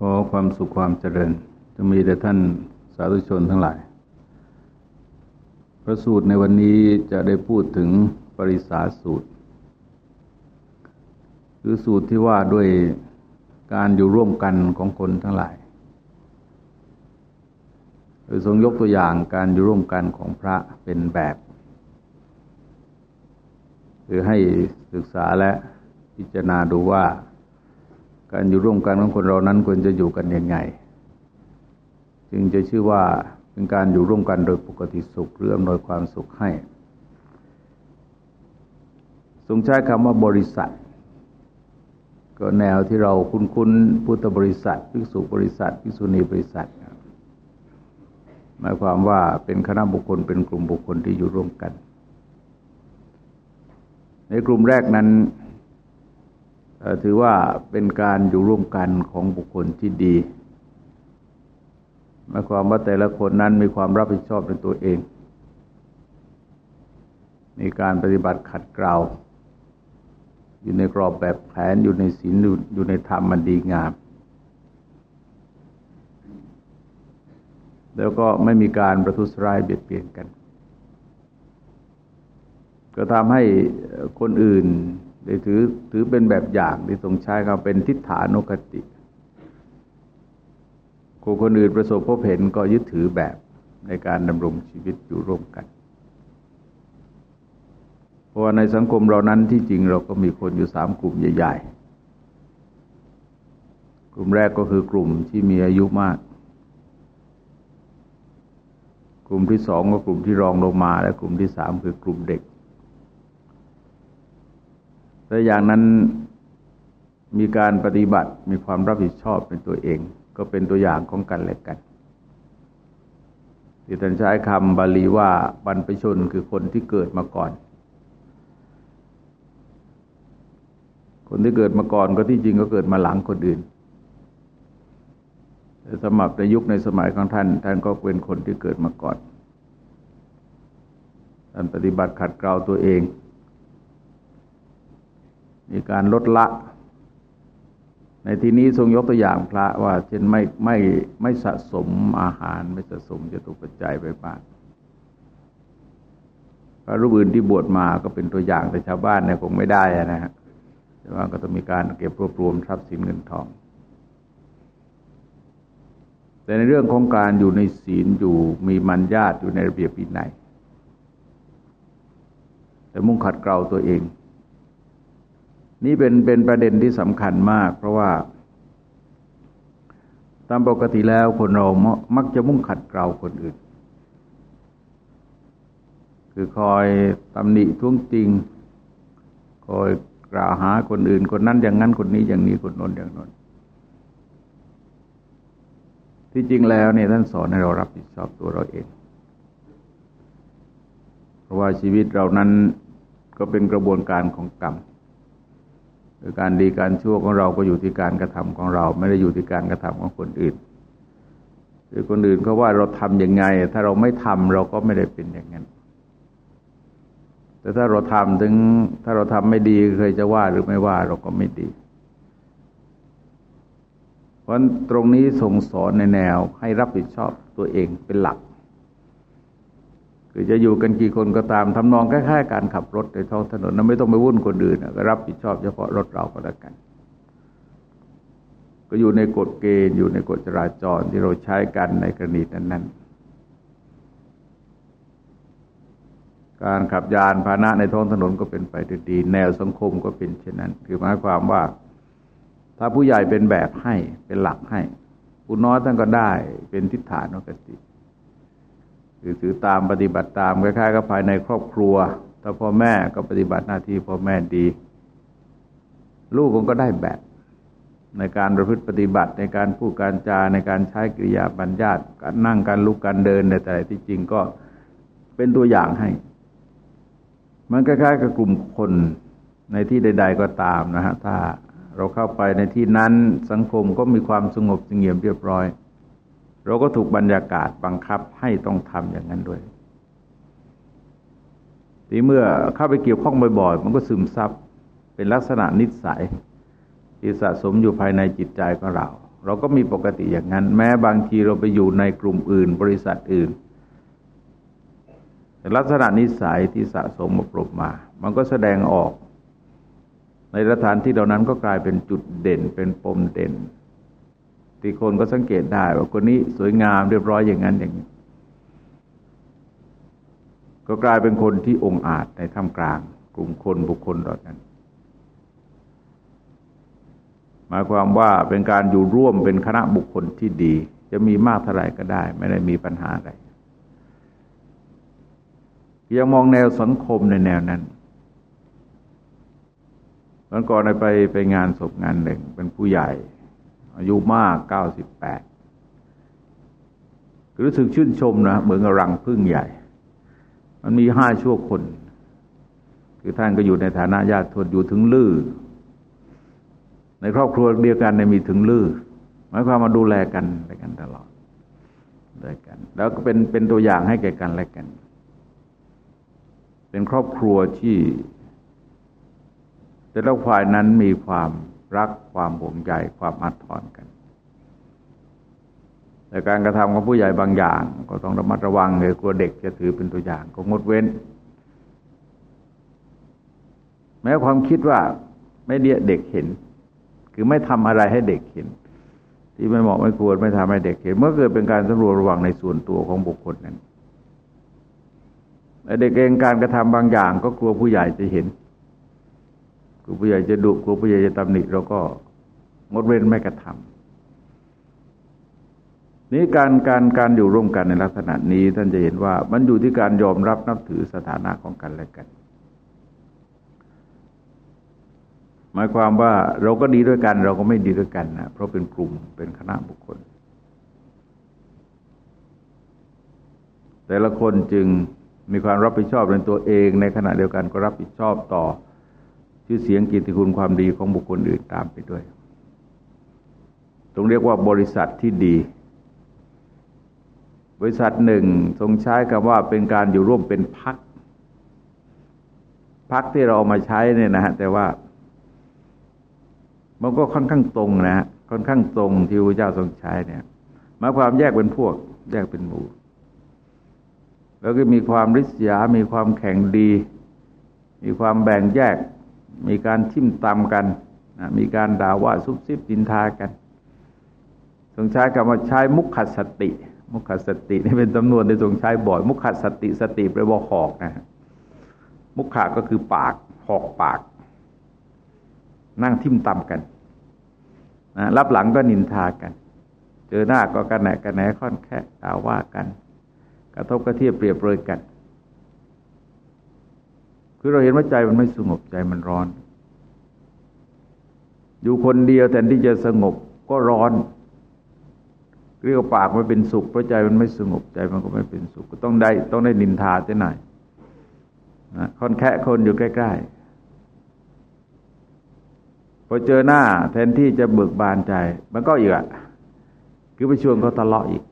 ขอความสุขความเจริญ จะมีแต่ท่านสาธุชนทั้งหลาย พระสูตรในวันนี้จะได้พูดถึงปริสาสูตร คือสูตรที่ว่าด้วยการอยู่ร่วมกันของคนทั้งหลายโดยทรงยกตัวอย่างการอยู่ร่วมกันของพระเป็นแบบคือให้ศึกษาและพิจารณาดูว่า การอยู่ร่วมกันของคนเรานั้นควรจะอยู่กันยังไง จึงจะชื่อว่าเป็นการอยู่ร่วมกันโดยปกติสุขหรืออำนวยความสุขให้ ทรงใช้คำว่าบริษัท ก็แนวที่เราคุ้นๆพุทธบริษัทภิกษุบริษัทภิกษุณีบริษัท หมายความว่าเป็นคณะบุคคลเป็นกลุ่มบุคคลที่อยู่ร่วมกัน ในกลุ่มแรกนั้น ถือว่าเป็นการอยู่ร่วมกันของบุคคลที่ดีหมายความว่าแต่ละคนนั้นมีความรับผิดชอบในตัวเอง มีการปฏิบัติขัดเกลาอยู่ในกรอบแบบแผนอยู่ในศีลอยู่ในธรรมมันดีงาม แล้วก็ไม่มีการประทุษร้ายเบียดเบียนกัน ก็ทำให้คนอื่น ได้ถือถือเป็นแบบอย่างที่ทรงใช้คำเป็นทิฏฐานุคติคนคนอื่นประสบพบเห็นก็ยึดถือแบบในการดำรงชีวิตอยู่ร่วมกัน เพราะว่าในสังคมเรานั้นที่จริงเราก็มีคนอยู่สามกลุ่มใหญ่ ๆ กลุ่มแรกก็คือกลุ่มที่มีอายุมาก กลุ่มที่สองก็กลุ่มที่รองลงมา และกลุ่มที่สามคือกลุ่มเด็ก แต่อย่างนั้นมีการปฏิบัติมีความรับผิดชอบเป็นตัวเอง ก็เป็นตัวอย่างของกันและกันที่ท่านใช้คำบาลีว่าบรรพชนคือคนที่เกิดมาก่อน คนที่เกิดมาก่อนก็ที่จริงก็เกิดมาหลังคนอื่นสมับในยุคในสมัยของท่าน ท่านก็เป็นคนที่เกิดมาก่อน ท่านปฏิบัติขัดเกลาตัวเอง มีการลดละ ในที่นี้ทรงยกตัวอย่างพระว่า เช่นไม่ไม่ไม่สะสมอาหารไม่สะสมจะตุปัจจัยไปบ้างพระรูปอื่นที่บวชมาก็เป็นตัวอย่างแต่ชาวบ้านเนี่ยคงไม่ได้นะฮะแต่ว่าก็ต้องมีการเก็บรวบรวมทรัพย์สินเงินทอง แต่ในเรื่องของการอยู่ในศีลอยู่มีมัญญาตอยู่ในระเบียบวินัยแต่มุ่งขัดเกลาตัวเอง นี่เป็นเป็นประเด็นที่สำคัญมาก เพราะว่า ตามปกติแล้วคนเรามักจะมุ่งขัดเกลาคนอื่น คือคอยตำหนิท้วงติง คอยกล่าวหาคนอื่น คนนั้นอย่างนั้นคนนี้อย่างนี้คนโน้นอย่างโน้นที่จริงแล้วเนี่ยท่านสอนให้เรารับผิดชอบตัวเราเอง เพราะว่าชีวิตเรานั้นก็เป็นกระบวนการของกรรม การดีการชั่วของเราก็อยู่ที่การกระทำของเรา ไม่ได้อยู่ที่การกระทำของคนอื่นคือคนอื่นเขาว่าเราทํำยังไง ถ้าเราไม่ทำเราก็ไม่ได้เป็นอย่างนั้น แต่ถ้าเราทำถึง ถ้าเราทำไม่ดีเคยจะว่าหรือไม่ว่าเราก็ไม่ดี เพราะตรงนี้ทรงสอนในแนวให้รับผิดชอบตัวเองเป็นหลัก คือจะอยู่กันกี่คนก็ตามทำนองคล้ายๆการขับรถในท้องถนนนั้นไม่ต้องไปวุ่นคนอื่นก็รับผิดชอบเฉพาะรถเราก็แล้วกัน ก็อยู่ในกฎเกณฑ์อยู่ในกฎจราจรที่เราใช้กันในกรณีนั้นๆการขับยานพาหนะในท้องถนนก็เป็นไปด้วยดี แนวสังคมก็เป็นเช่นนั้น คือหมายความว่า ถ้าผู้ใหญ่เป็นแบบให้เป็นหลักให้ ผู้น้อยท่านก็ได้เป็นทิฏฐานกติ คือถือตามปฏิบัติตามคล้ายๆกับภายในครอบครัว ถ้าพ่อแม่ก็ปฏิบัติหน้าที่พ่อแม่ดี ลูกก็ได้แบบในการประพฤติปฏิบัติในการพูดการจาในการใช้กิริยาบัญญัติการนั่งการลุกการเดินแต่ที่จริงก็เป็นตัวอย่างให้ มันคล้ายๆกับกลุ่มคนในที่ใด ๆ ก็ตามนะฮะถ้าเราเข้าไปในที่นั้นสังคมก็มีความสงบสงเงียมเรียบร้อย เราก็ถูกบรรยากาศบังคับให้ต้องทำอย่างนั้นด้วยทีเมื่อเข้าไปเกี่ยวข้องบ่อยๆ มันก็ซึมซับเป็นลักษณะนิสัยที่สะสมอยู่ภายในจิตใจของเรา เราก็มีปกติอย่างนั้น แม้บางทีเราไปอยู่ในกลุ่มอื่น บริษัทอื่น แต่ลักษณะนิสัยที่สะสมมาปรบมา มันก็แสดงออก ในสถานที่เหล่านั้นก็กลายเป็นจุดเด่นเป็นปมเด่น ที่คนก็สังเกตได้ว่าคนนี้สวยงามเรียบร้อยอย่างนั้นอย่างนี้ ก็กลายเป็นคนที่องอาจในท่ามกลาง กลุ่มคนบุคคลเหล่านั้น หมายความว่าเป็นการอยู่ร่วมเป็นคณะบุคคลที่ดี จะมีมากเท่าไหร่ก็ได้ ไม่ได้มีปัญหาอะไรยังมองแนวสังคมในแนวนั้นตอนก่อนไปไปงานศพงานหนึ่งเป็นผู้ใหญ่ อายุมากเก้าสิบแปดรู้สึกชื่นชมนะเหมือนกับรังพึ่งใหญ่ มันมีห้าชั่วคน คือท่านก็อยู่ในฐานะญาติทวดอยู่ถึงลือในครอบครัวเดียวกันในมีถึงลือหมายความมาดูแลกันไปกันตลอดด้วยกัน แล้วก็เป็นเป็นตัวอย่างให้แก่กันและกัน เป็นครอบครัวที่แต่ละฝ่ายนั้นมีความ รักความห่วงใยความอัดทอนกัน แต่การกระทำของผู้ใหญ่บางอย่าง ก็ต้องระมัดระวังเลยกลัวเด็กจะถือเป็นตัวอย่างก็งดเว้น แม้ความคิดว่าไม่เดียเด็กเห็น คือไม่ทำอะไรให้เด็กเห็น ที่ไม่เหมาะไม่ควรไม่ทำให้เด็กเห็น เมื่อเกิดเป็นการสำรวจระวังในส่วนตัวของบุคคลนั้นเด็กเองการกระทำบางอย่าง ก็กลัวผู้ใหญ่จะเห็น กลัวผู้ใหญ่จะดุกลัวผู้ใหญ่จะตำหนิเราก็งดเว้นไม่กระทำนี้การการการอยู่ร่วมกันในลักษณะนี้ ท่านจะเห็นว่ามันอยู่ที่การยอมรับนับถือสถานะของกันและกัน หมายความว่าเราก็ดีด้วยกัน เราก็ไม่ดีด้วยกันนะเพราะเป็นกลุ่มเป็นคณะบุคคล แต่ละคนจึงมีความรับผิดชอบในตัวเอง ในขณะเดียวกันก็รับผิดชอบต่อ ชื่อเสียงกิตติคุณความดีของบุคคลอื่นตามไปด้วยต้องเรียกว่าบริษัทที่ดี บริษัทหนึ่งทรงใช้คำว่าเป็นการอยู่ร่วมเป็นพัก พักที่เราเอามาใช้เนี่ยนะฮะแต่ว่า มันก็ค่อนข้างตรงนะค่อนข้างตรงที่พระเจ้าทรงใช้เนี่ยหมายความแยกเป็นพวก แยกเป็นหมู่ แล้วก็มีความริษยา มีความแข่งดี มีความแบ่งแยก มีการทิมตำกันนะมีการด่าว่าซุบซิบดินทากันทรงใช้คำว่าใช้มุขสติ มุขสตินี่เป็นจำนวนที่ทรงใช้บ่อย มุขสติสติแปลว่าหอกนะมุขะก็คือปากหอกปาก นั่งทิมตำกันนะรับหลังก็นินทากัน เจอหน้าก็กันแหนกันแหนค่อนแค่ด่าว่ากัน กระทบกระเทียบเปรียบเปรยกัน คือเราเห็นว่าใจมันไม่สงบใจมันร้อน อยู่คนเดียวแทนที่จะสงบก็ร้อนเรียกปากไมันเป็นสุขเพราะใจมันไม่สงบใจมันก็ไม่เป็นสุขก็ต้องได้ต้องได้นินทาเจ้าหน่อยนะค่อนแค่คนอยู่ใกล้ ๆ พอเจอหน้าแทนที่จะเบิกบานใจ มันก็อีกอะคือไปชวนเขาทะเลาะอีก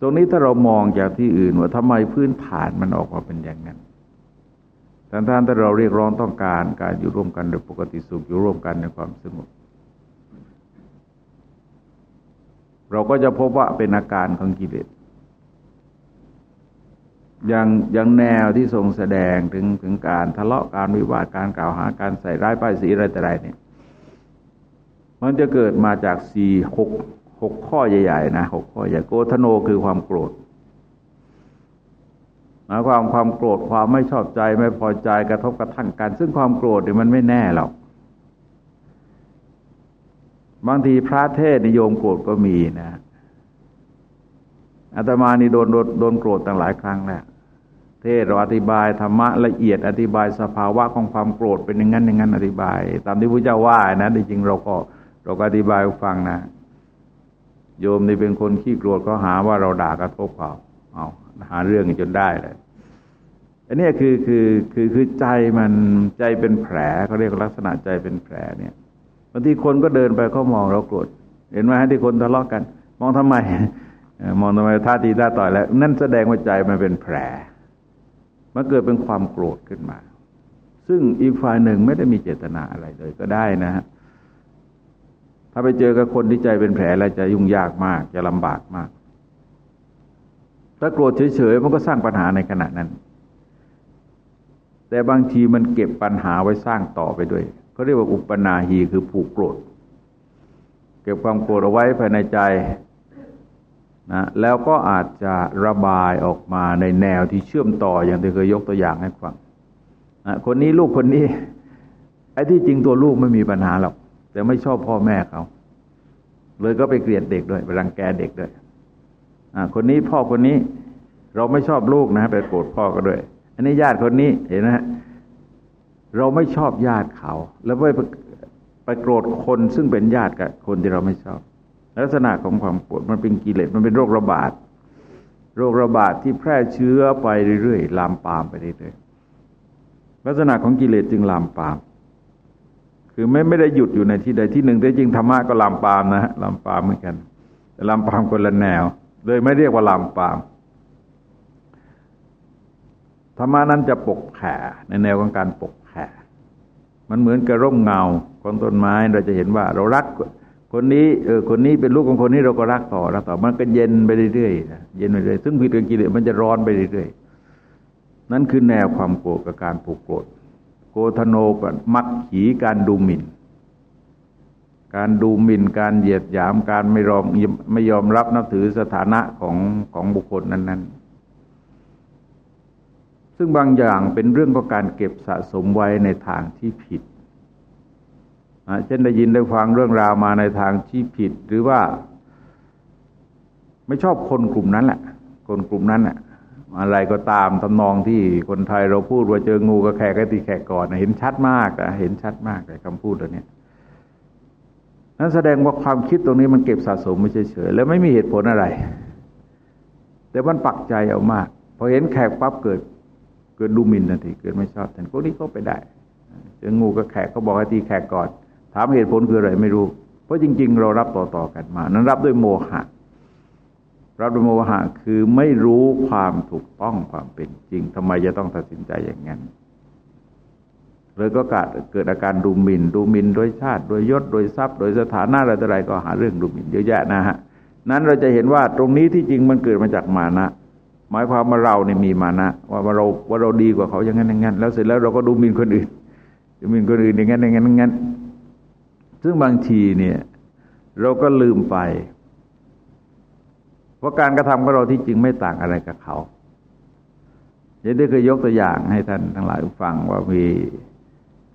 ตรงนี้ถ้าเรามองจากที่อื่นว่าทำไมพื้นฐานมันออกมาเป็นอย่างนั้น ท่านท่านถ้าเราเรียกร้องต้องการการอยู่ร่วมกันโดยปกติสุขอยู่ร่วมกันในความสงบเราก็จะพบว่าเป็นอาการของกิเลสอย่างอย่างแนวที่ทรงแสดงถึงถึงการทะเลาะการวิวาทการกล่าวหาการใส่ร้ายป้ายสีอะไรแต่ไรเนี่ยมันจะเกิดมาจากสี่หกหกข้อใหญ่ๆนะหกข้อใหญ่โกธโนคือความโกรธ หมายความความโกรธความไม่ชอบใจไม่พอใจกระทบกระทั่งกัน ซึ่งความโกรธเนี่ยมันไม่แน่หรอกบางทีพระเทศนิยมโกรธก็มีนะอาตมานี่โดนโดนโดนโกรธตั้งหลายครั้งแล้วเทศเราอธิบายธรรมะละเอียดอธิบายสภาวะของความโกรธเป็นอย่างนั้นอย่างนั้นอธิบาย ตามที่พระเจ้าว่านะจริงเราก็เราก็อธิบายฟังนะ โยมนี่เป็นคนขี้โกรธก็หาว่าเราด่ากระทบเขาเอา หาเรื่องจนได้เลยอันนี้คือคือคือคือใจมันใจเป็นแผลเขาเรียกลักษณะใจเป็นแผลเนี่ยบางทีคนก็เดินไปเขามองเราโกรธเห็นไหมที่คนทะเลาะกัน มองทำไม มองทำไมท่าทีท่าต่อยแล้ว นั่นแสดงว่าใจมันเป็นแผลมันเกิดเป็นความโกรธขึ้นมา ซึ่งอีกฝ่ายหนึ่งไม่ได้มีเจตนาอะไรเลยก็ได้นะฮะถ้าไปเจอกับคนที่ใจเป็นแผลแล้วจะยุ่งยากมาก จะลำบากมาก ถ้าโกรธเฉยๆมันก็สร้างปัญหาในขณะนั้น แต่บางทีมันเก็บปัญหาไว้สร้างต่อไปด้วยเขาเรียกว่าอุปนาหีคือผูกโกรธ เก็บความโกรธเอาไว้ภายในใจนะแล้วก็อาจจะระบายออกมาในแนวที่เชื่อมต่ออย่างที่เคยยกตัวอย่างให้ฟังนะคนนี้ลูกคนนี้ไอ้ที่จริงตัวลูกไม่มีปัญหาหรอกแต่ไม่ชอบพ่อแม่เขา เลยก็ไปเกลียดเด็กด้วยไปรังแกเด็กด้วย คนนี้พ่อคนนี้เราไม่ชอบลูกนะไปโกรธพ่อก็ด้วย อันนี้ญาติคนนี้เห็นไหมเราไม่ชอบญาติเขา แล้วไปไปโกรธคนซึ่งเป็นญาติกับคนที่เราไม่ชอบ ลักษณะของความโกรธมันเป็นกิเลสมันเป็นโรคระบาดโรคระบาดที่แพร่เชื้อไปเรื่อยๆลามปามไปเรื่อยๆลักษณะของกิเลสจึงลามปาม คือไม่ไม่ได้หยุดอยู่ในที่ใดที่หนึ่งแต่จริงธรรมะก็ลามปามนะฮะลามปามเหมือนกันแต่ลามปามคนละแนว เลยไม่เรียกว่าลามปามธรรมะนั้นจะปกแผ่ในแนวของการปกแผ่มันเหมือนกับร่มเงาของต้นไม้เราจะเห็นว่า เรารักคนนี้เออคนนี้เป็นลูกของคนนี้เราก็รักต่อรักต่อมันก็เย็นไปเรื่อยๆเย็นไปเรื่อยซึ่งผิดกับกิเลสมันจะร้อนไปเรื่อยๆนั่นคือแนวความโกรธกับการผูกโกรธโกธโนปมักขีการดูหมิน่น การดูหมิ่นการเหยียดหยามการไม่ยอมไม่ยอมรับนับถือสถานะของของบุคคลนั้น ๆ ซึ่งบางอย่างเป็นเรื่องของการเก็บสะสมไว้ในทางที่ผิดเช่นได้ยินได้ฟังเรื่องราวมาในทางที่ผิด หรือว่า ไม่ชอบคนกลุ่มนั้นแหละคนกลุ่มนั้นแหละอะไรก็ตามทำนองที่คนไทยเราพูดว่าเจองูก็แขกก็ตีแขกก่อนเห็นชัดมากเห็นชัดมากเลยคำพูดตัวนี้ นั้นแสดงว่าความคิดตรงนี้มันเก็บสะสมไม่เฉยๆแล้วไม่มีเหตุผลอะไร แต่มันปักใจเอามากพอเห็นแขกปั๊บเกิด เกิดดูมินทันทีเกิดไม่ชอบทันพวกนี้ก็ไปได้เจองูก็แขกก็บอกให้ตีแขกก่อน ถามเหตุผลคืออะไรไม่รู้ เพราะจริง ๆ เรารับต่อๆกันมา นั้นรับด้วยโมหะรับด้วยโมหะคือไม่รู้ความถูกต้องความเป็นจริงทำไมจะต้องตัดสินใจอย่างนั้น เลยก็เกิดเกิดอาการดูหมิน่นดูหมิ่นโดยชาติ โดยยศ โดยทรัพย์ โดยสถานะอะไรต่ออะไรก็หาเรื่องดูหมิ่นเยอะแยะนะฮะ นั้นเราจะเห็นว่าตรงนี้ที่จริงมันเกิดมาจากมานะ หมายความว่าเราเนี่ยมีมานะ ว่าเราว่าเราดีกว่าเขาอย่างนั้นอย่างนั้น แล้วเสร็จแล้วเราก็ดูหมิ่นคนอื่น ดูหมิ่นคนอื่นอย่างนั้นอย่างนั้นอย่างนั้น ซึ่งบางทีเนี่ยเราก็ลืมไปเพราะการกระทำของเราที่จริงไม่ต่างอะไรกับเขาเห็นได้เคยยกตัวอย่างให้ท่านทั้งหลายฟังว่ามี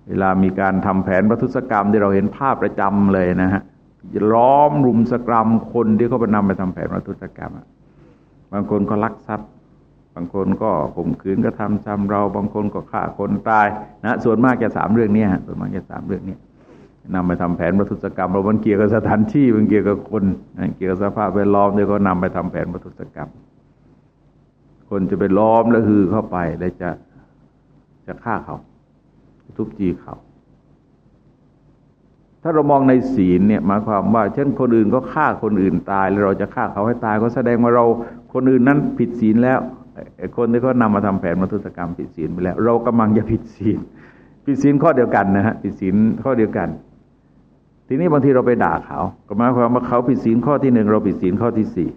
เวลามีการทำแผนประทุษกรรมที่เราเห็นภาพประจำเลยนะฮะล้อมรุมสกรรมคนที่เขาไปนำไปทำแผนประทุษกรรมบางคนก็ลักทรัพย์ บางคนก็ข่มขืนก็ทำจำเรา บางคนก็ฆ่าคนตายนะส่วนมากจะสามเรื่องนี้ส่วนมากจะสามเรื่องนี้นำไปทำแผนประทุษกรรมเรามันเกี่ยวกับสถานที่มันเกี่ยวกับคนเกี่ยวกับสภาพแวดล้อมเดี๋ยวก็นำไปทำแผนประทุษกรรม คนจะไปล้อมแล้วฮือเข้าไปแล้วจะจะฆ่าเขา ทุบจีเขาถ้าเรามองในศีลเนี่ยหมายความว่า เช่นคนอื่นก็ฆ่าคนอื่นตาย แล้วเราจะฆ่าเขาให้ตาย ก็แสดงว่าเราคนอื่นนั้นผิดศีลแล้วคนที่เขานำมาทำแผนมาทุศกรรมผิดศีลไปแล้ว เรากำลังจะผิดศีลผิดศีลข้อเดียวกันนะฮะผิดศีลข้อเดียวกัน ทีนี้บางทีเราไปด่าเขาก็หมายความว่าเขาผิดศีลข้อที่หนึ่งเราผิดศีลข้อที่สี่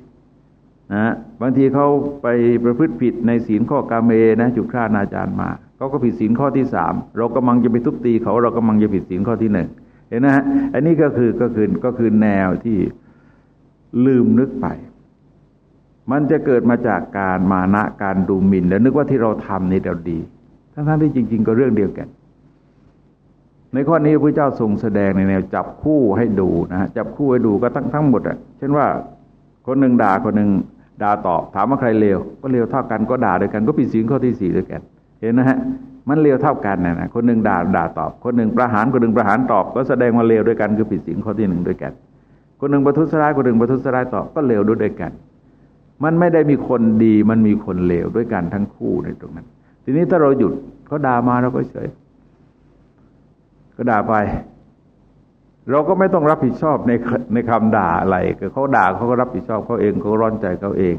นะบางทีเขาไปประพฤติผิดในศีลข้อกาเมนะจุฆ่านาจารมาเขาก็ผิดศีลข้อที่สามเรากำลังจะไปทุบตีเขาเรากำลังจะผิดศีลข้อที่หนึ่งเห็นนะฮะอันนี้ก็คือก็คือก็คือแนวที่ลืมนึกไป มันจะเกิดมาจากการมานะการดูหมิ่นแล้วนึกว่าที่เราทำนี่เราดี ทั้งๆที่จริง ๆ ก็เรื่องเดียวกัน ในข้อนี้พระเจ้าทรงแสดงในแนวจับคู่ให้ดูนะฮะจับคู่ให้ดูก็ทั้งทั้งหมดอะเช่นว่าคนหนึ่งด่าคนหนึ่ง ด่าตอบถามว่าใครเลวก็เลวเท่ากันก็ด่าด้วยกันก็ผิดศีลข้อที่สี่ด้วยกัน เห็นนะฮะมันเลวเท่ากันนะนะคนหนึ่งด่าด่าตอบ คนหนึ่งประหารคนหนึ่งประหารตอบ ก็แสดงว่าเลวด้วยกันคือผิดศีลข้อที่หนึ่งด้วยกัน คนหนึ่งประทุษร้ายคนหนึ่งประทุษร้ายตอบก็เลวด้วยกัน มันไม่ได้มีคนดีมันมีคนเลวด้วยกันทั้งคู่ในตรงนั้น ทีนี้ถ้าเราหยุดเขาด่ามาเราก็เฉยก็ด่าไป เราก็ไม่ต้องรับผิดชอบในในคำด่าอะไรคือเขาด่าเขาก็รับผิดชอบเขาเองเขาร้อนใจเขาเอง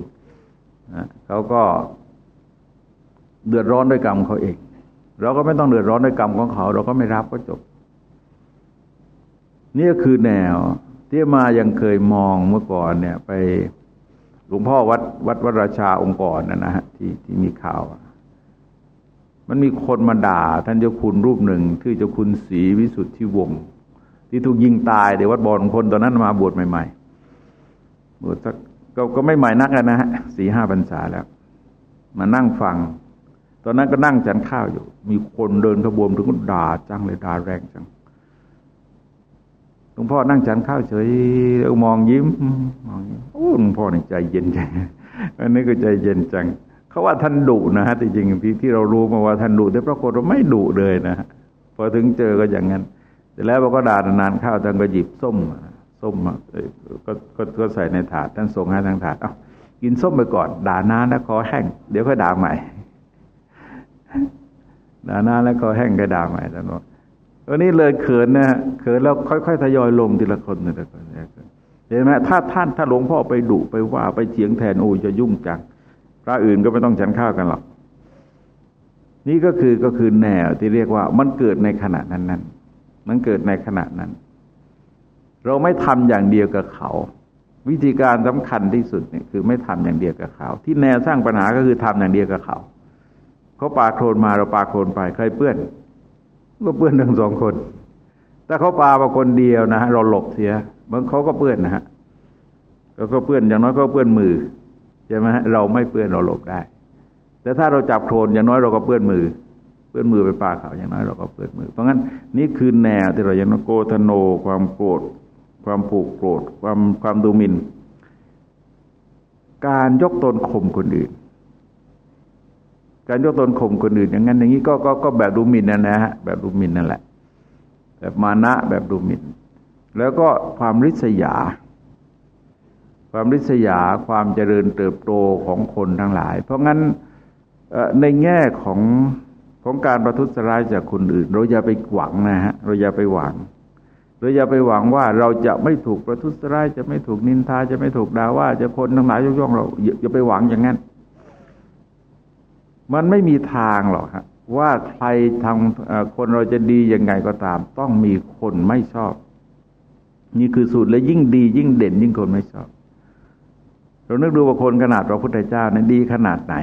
นะเขาก็เดือดร้อนด้วยกรรมเขาเอง เราก็ไม่ต้องเดือดร้อนด้วยกรรมของเขา เราก็ไม่รับก็จบ นี่คือแนวที่มายังเคยมองเมื่อก่อนเนี่ย ไปหลวงพ่อวัดวัดวราชาองค์ก่อนนะนะฮะที่ที่มีข่าว มันมีคนมาด่า ท่านเจ้าคุณรูปหนึ่งที่เจ้าคุณศรีวิสุทธิวงศ์ ที่ถูกยิงตายเดี๋ยววัดบอลของคนตอนนั้นมาบวชใหม่ๆบวชสักก็ก็ไม่ใหม่นักนะฮะสี่ห้าพรรษาแล้ว มานั่งฟัง ตอนนั้นก็นั่งจันข้าวอยู่ มีคนเดินขบวนถึงก็ด่าจังเลยด่าแรงจังหลวงพ่อนั่งฉันข้าวเฉยมองยิ้มมองยิ้มโอ้หลวงพ่อนี่ใจเย็นจังอันนี้ก็ใจเย็นจังเขาว่าท่านดุนะฮะที่จริงที่ที่เรารู้มาว่าท่านดุแต่ปรากฏว่าไม่ดุเลยนะฮะพอถึงเจอก็อย่างนั้น แต่แล้วเราก็ด่านานๆข้าวท่านก็หยิบส้มส้มก็ก็ก็ใส่ในถาดท่านส่งให้ทางถาดเอากินส้มไปก่อน ด่านานแล้วคอแห้งเดี๋ยวค่อยด่าใหม่ด่านานแล้วคอแห้งก็ด่าใหม่ท่านบอกวันนี้เลยเขินนะเขินแล้วค่อยๆทยอยลงทีละคนทีละคนเห็นไหมถ้าท่านถ้าหลวงพ่อไปดุไปว่าไปเถียงแทนโอ้จะยุ่งจังพระอื่นก็ไม่ต้องฉันข้าวกันหรอกนี่ก็คือก็คือแนวที่เรียกว่ามันเกิดในขณะนั้นนั้น มันเกิดในขณะนั้น เราไม่ทำอย่างเดียวกับเขา วิธีการสำคัญที่สุดเนี่ยคือไม่ทำอย่างเดียวกับเขา ที่แนวสร้างปัญหาก็คือทำอย่างเดียวกับเขาเขาปาโคลนมาเราปาโคลนไปใครเปื้อนก็เปื้อนทั้งสองคน ถ้าเขาปามาคนเดียวนะฮะเราหลบเสียบางเขาก็เปื้อนนะฮะก็เปื้อนอย่างน้อยก็เปื้อนมือใช่ไหมเราไม่เปื้อนเราหลบได้ แต่ถ้าเราจับโคลนอย่างน้อยเราก็เปื้อนมือ ปื้อนมือไปปาเขาอย่างน้อยเราก็เปื้อนมือ เพราะงั้นนี่คือแนวที่เรายังโกธโน ความโกรธ ความผูกโกรธ ความความดูหมิน่น การยกตนข่มคนอื่น การยกตนข่มคนอื่น อย่างนั้นอย่างนี้ก็ก็ก็แบบดูหมิ่นนะนะฮะแบบดูหมิ่นนั่นแหละ แบบมานะแบบดูหมิ่น แล้วก็ความริษยา ความริษยาความเจริญเติบโตของคนทั้งหลาย เพราะงั้นในแง่ของ ของการประทุษร้ายจากคนอื่น เราอย่าไปหวังนะฮะเราอย่าไปหวังเราอย่าไปหวังว่าเราจะไม่ถูกประทุษร้ายจะไม่ถูกนินทาจะไม่ถูกด่าว่าจะคนทั้งหลายยกย่องเราอย่าไปหวังอย่างนั้นมันไม่มีทางหรอกฮะว่าใครทำคนเราจะดียังไงก็ตาม ต้องมีคนไม่ชอบ นี่คือสูตรและยิ่งดี ยิ่งเด่นยิ่งคนไม่ชอบ เรานึกดูว่าคนขนาดพระพุทธเจ้านั้นดีขนาดไหน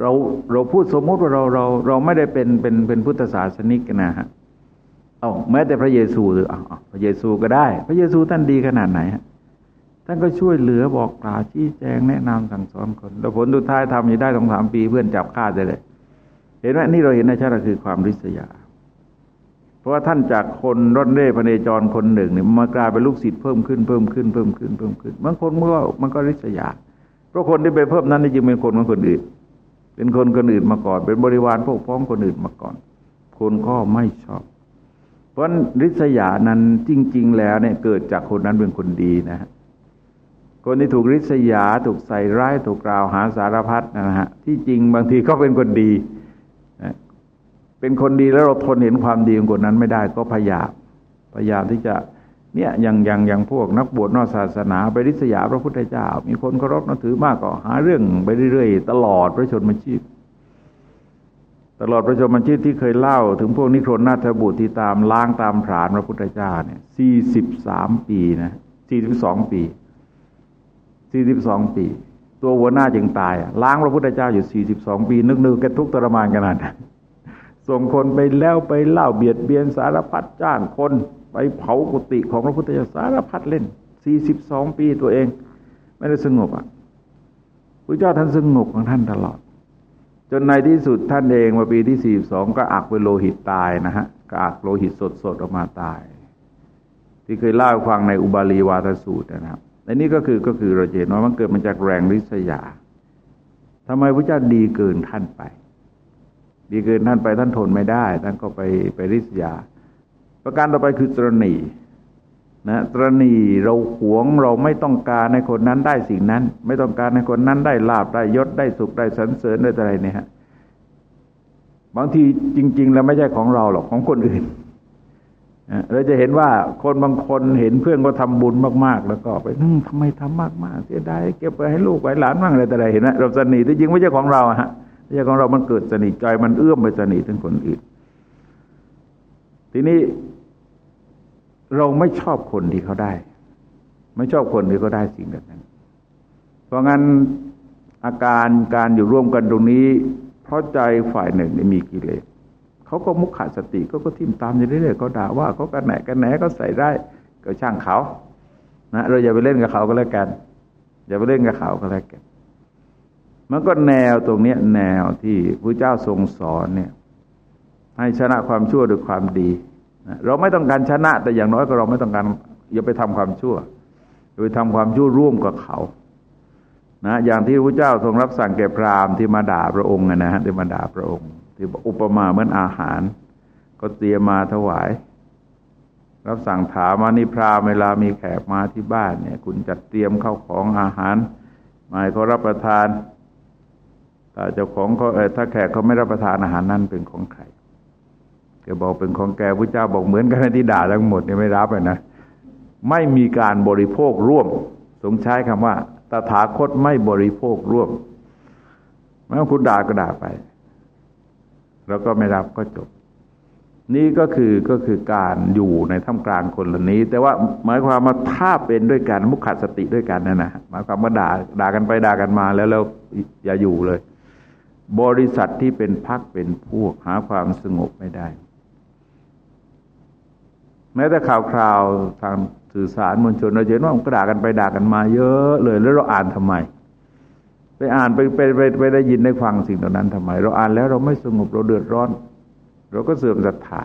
เราเราพูดสมมติว่าเราเราเราไม่ได้เป็นเป็นเป็นพุทธศาสนิกนะฮะเอาแม้แต่พระเยซูหรืออ๋อพระเยซูก็ได้ พระเยซูท่านดีขนาดไหนฮะท่านก็ช่วยเหลือบอกกล่าวชี้แจงแนะนำสั่งสอนคน แล้วผลสุดท้ายทำอยู่ได้สองสามปีเพื่อนจับฆ่าได้เลย เห็นไหมนี่เราเห็นในชาติคือความริษยา เพราะว่าท่านจากคนร่อนเร่พเนจรคนหนึ่งเนี่ยมากลายเป็นลูกศิษย์เพิ่มขึ้นเพิ่มขึ้นเพิ่มขึ้นเพิ่มขึ้นบางคนเมื่อมันก็ริษยา เพราะคนที่ไปเพิ่มนั้นจึงเป็นคนของคนอื่น เป็นคนคนอื่นมาก่อน เป็นบริวารพวกพ้องคนอื่นมาก่อน คนก็ไม่ชอบ เพราะริษยานั้นจริง ๆ แล้วเนี่ยเกิดจากคนนั้นเป็นคนดีนะฮะคนที่ถูกริษยาถูกใส่ร้ายถูกกล่าวหาสารพัดนะฮะที่จริงบางทีก็เป็นคนดี เป็นคนดีแล้วเราทนเห็นความดีของคนนั้นไม่ได้ก็พยายามพยายามที่จะ เนี่ยอย่างอย่างอย่างพวกนักบวชนอกศาสนาไปริษยาพระพุทธเจ้า มีคนเคารพนับถือมากก็หาเรื่องไปเรื่อยๆ ตลอดพระชนมชีพ ตลอดพระชนมชีพที่เคยเล่า ถึงพวกนิครนนาถบุตรที่ตามล้างตามผลานพระพุทธเจ้าเนี่ยสี่สิบสามปีนะสี่สิบสองปีสี่สิบสองปี ตัวหัวหน้าจึงตาย ล้างพระพุทธเจ้าอยู่สี่สิบสองปี นึกนึกแกทุกตรมานขนาดส่งคนไปแล้วไปเล่าเบียดเบียนสารพัดจ้างคน ไปเผากุฏิของพระพุทธเจ้าสารพัดเล่นสี่สิบสองปีตัวเอง ไม่ได้สงบอะพระเจ้าท่านสงบของท่านตลอด จนในที่สุดท่านเองมาปีที่สี่สองก็อักเป็นโลหิตตายนะฮะก็อักโลหิตสดสดออกมาตาย ที่เคยเล่าฟังในอุบาลีวาทสูตรนะครับอันนี้ก็คือก็คือเราเห็นว่ามันเกิดมาจากแรงริษยาทำไมพระเจ้าดีเกินท่านไป ดีเกินท่านไปท่านทนไม่ได้ ท่านก็ไปไปริษยา ประการต่อไปคือตรณีนะตรณีเราหวงเราไม่ต้องการในคนนั้นได้สิ่งนั้น ไม่ต้องการในคนนั้นได้ลาบได้ยศได้สุขได้สรรเสริญได้อะไรเนี่ยฮะบางทีจริง ๆ แล้วไม่ใช่ของเราหรอกของคนอื่นเราจะเห็นว่าคนบางคนเห็นเพื่อนก็ทำบุญมากๆ แล้วก็ไปนี่ทำไมทำมากๆเสียดายเก็บไปให้ลูกไว้หลานบ้างอะไรแต่ไรเห็นไหมเราสนิทที่จริงไม่ใช่ของเราฮะไม่ใช่ของเรามันเกิดสนิทใจมันเอื้อมไปสนิทถึงคนอื่น ทีนี้ เราไม่ชอบคนที่เขาได้ ไม่ชอบคนที่เขาได้สิ่งแบบนั้น เพราะงั้นอาการการอยู่ร่วมกันตรงนี้ เพราะใจฝ่ายหนึ่งมีกิเลสเขาก็มุขขาดสติก็ก็ทิมตามอยู่เรื่อยๆเขาด่าว่าเขากันแหนกันแหนก็ใส่ได้ก็ช่างเขานะเราอย่าไปเล่นกับเขาก็แล้วกัน อย่าไปเล่นกับเขาก็แล้วกันมันก็แนวตรงเนี้ยแนวที่พระเจ้าทรงสอนเนี่ย ให้ชนะความชั่วด้วยความดี เราไม่ต้องการชนะ แต่อย่างน้อยก็เราไม่ต้องการอย่าไปทำความชั่วอย่าไปทำความชั่วร่วมกับเขานะอย่างที่พระเจ้าทรงรับสั่งแก่พราหมณ์ที่มาด่าพระองค์นะฮะที่มาด่าพระองค์ ที่อุปมาเหมือนอาหาร ก็เตรียมมาถวาย รับสั่งถามมานิพราเวลามีแขกมาที่บ้านเนี่ย คุณจัดเตรียมเข้าของอาหารมาให้เขารับประทานถ้าเจ้าของเขาเออถ้าแขกเขาไม่รับประทานอาหารนั่นเป็นของใคร แกบอกเป็นของแกพระเจ้าบอกเหมือนกันที่ด่าทั้งหมดเนี่ยไม่รับเลยนะ ไม่มีการบริโภคร่วมทรงใช้คำว่า ตถาคตไม่บริโภคร่วมไม่ต้องคุณด่าก็ด่าไป แล้วก็ไม่รับก็จบ นี่ก็คือก็คือการอยู่ในท่ามกลางคนเหล่านี้ แต่ว่าหมายความว่าถ้าเป็นด้วยการมุขขัดสติด้วยกันนั่นนะหมายความว่าด่าด่ากันไปด่ากันมาแล้วแล้วอย่าอยู่เลย บริษัทที่เป็นพักเป็นพวกหาความสงบไม่ได้ แม้แต่ข่าวคราวทางสื่อสารมวลชนเราเห็นว่ามันก็ด่ากันไปด่ากันมาเยอะเลยแล้วเราอ่านทำไม ไปอ่านไปไปไปไปได้ยินได้ฟังสิ่งเหล่านั้นทำไม เราอ่านแล้วเราไม่สงบเราเดือดร้อน เราก็เสื่อมศรัทธา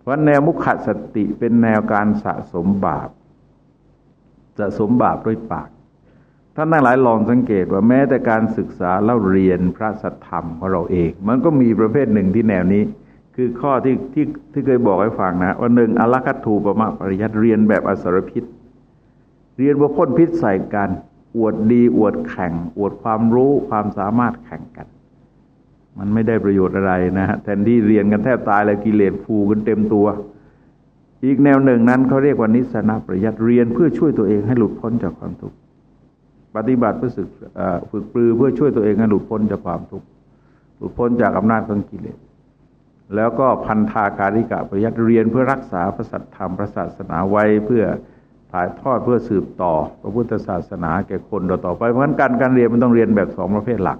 เพราะแนวมุขสติเป็นแนวการสะสมบาป สะสมบาปด้วยปากท่านทั้งหลายลองสังเกตว่าแม้แต่การศึกษาเล่าเรียนพระสัทธรรมของเราเอง มันก็มีประเภทหนึ่งที่แนวนี้ คือข้อที่ที่ที่เคยบอกให้ฟังนะว่าหนึ่งอลัคัตถูปมะปริยัติเรียนแบบอสรพิษ เรียนว่าพ่นพิษใส่กัน อวดดีอวดแข่ง อวดความรู้ความสามารถแข่งกัน มันไม่ได้ประโยชน์อะไรนะฮะแทนที่เรียนกันแทบตายเลยกิเลสฟูกันเต็มตัว อีกแนวหนึ่งนั้นเขาเรียกว่านิสนาปริยัติเรียนเพื่อช่วยตัวเองให้หลุดพ้นจากความทุกข์ปฏิบัติเพื่อฝึกฝึกปลือเพื่อช่วยตัวเองให้หลุดพ้นจากความทุกข์หลุดพ้นจากอำนาจของกิเลส แล้วก็พันธาการิกะปริยัติเรียนเพื่อรักษาพระสัทธรรมพระศาสนาไว้เพื่อถ่ายทอดเพื่อสืบต่อพระพุทธศาสนาแก่คนต่อไปเพราะฉะนั้นการการเรียนมันต้องเรียนแบบสองประเภทหลัง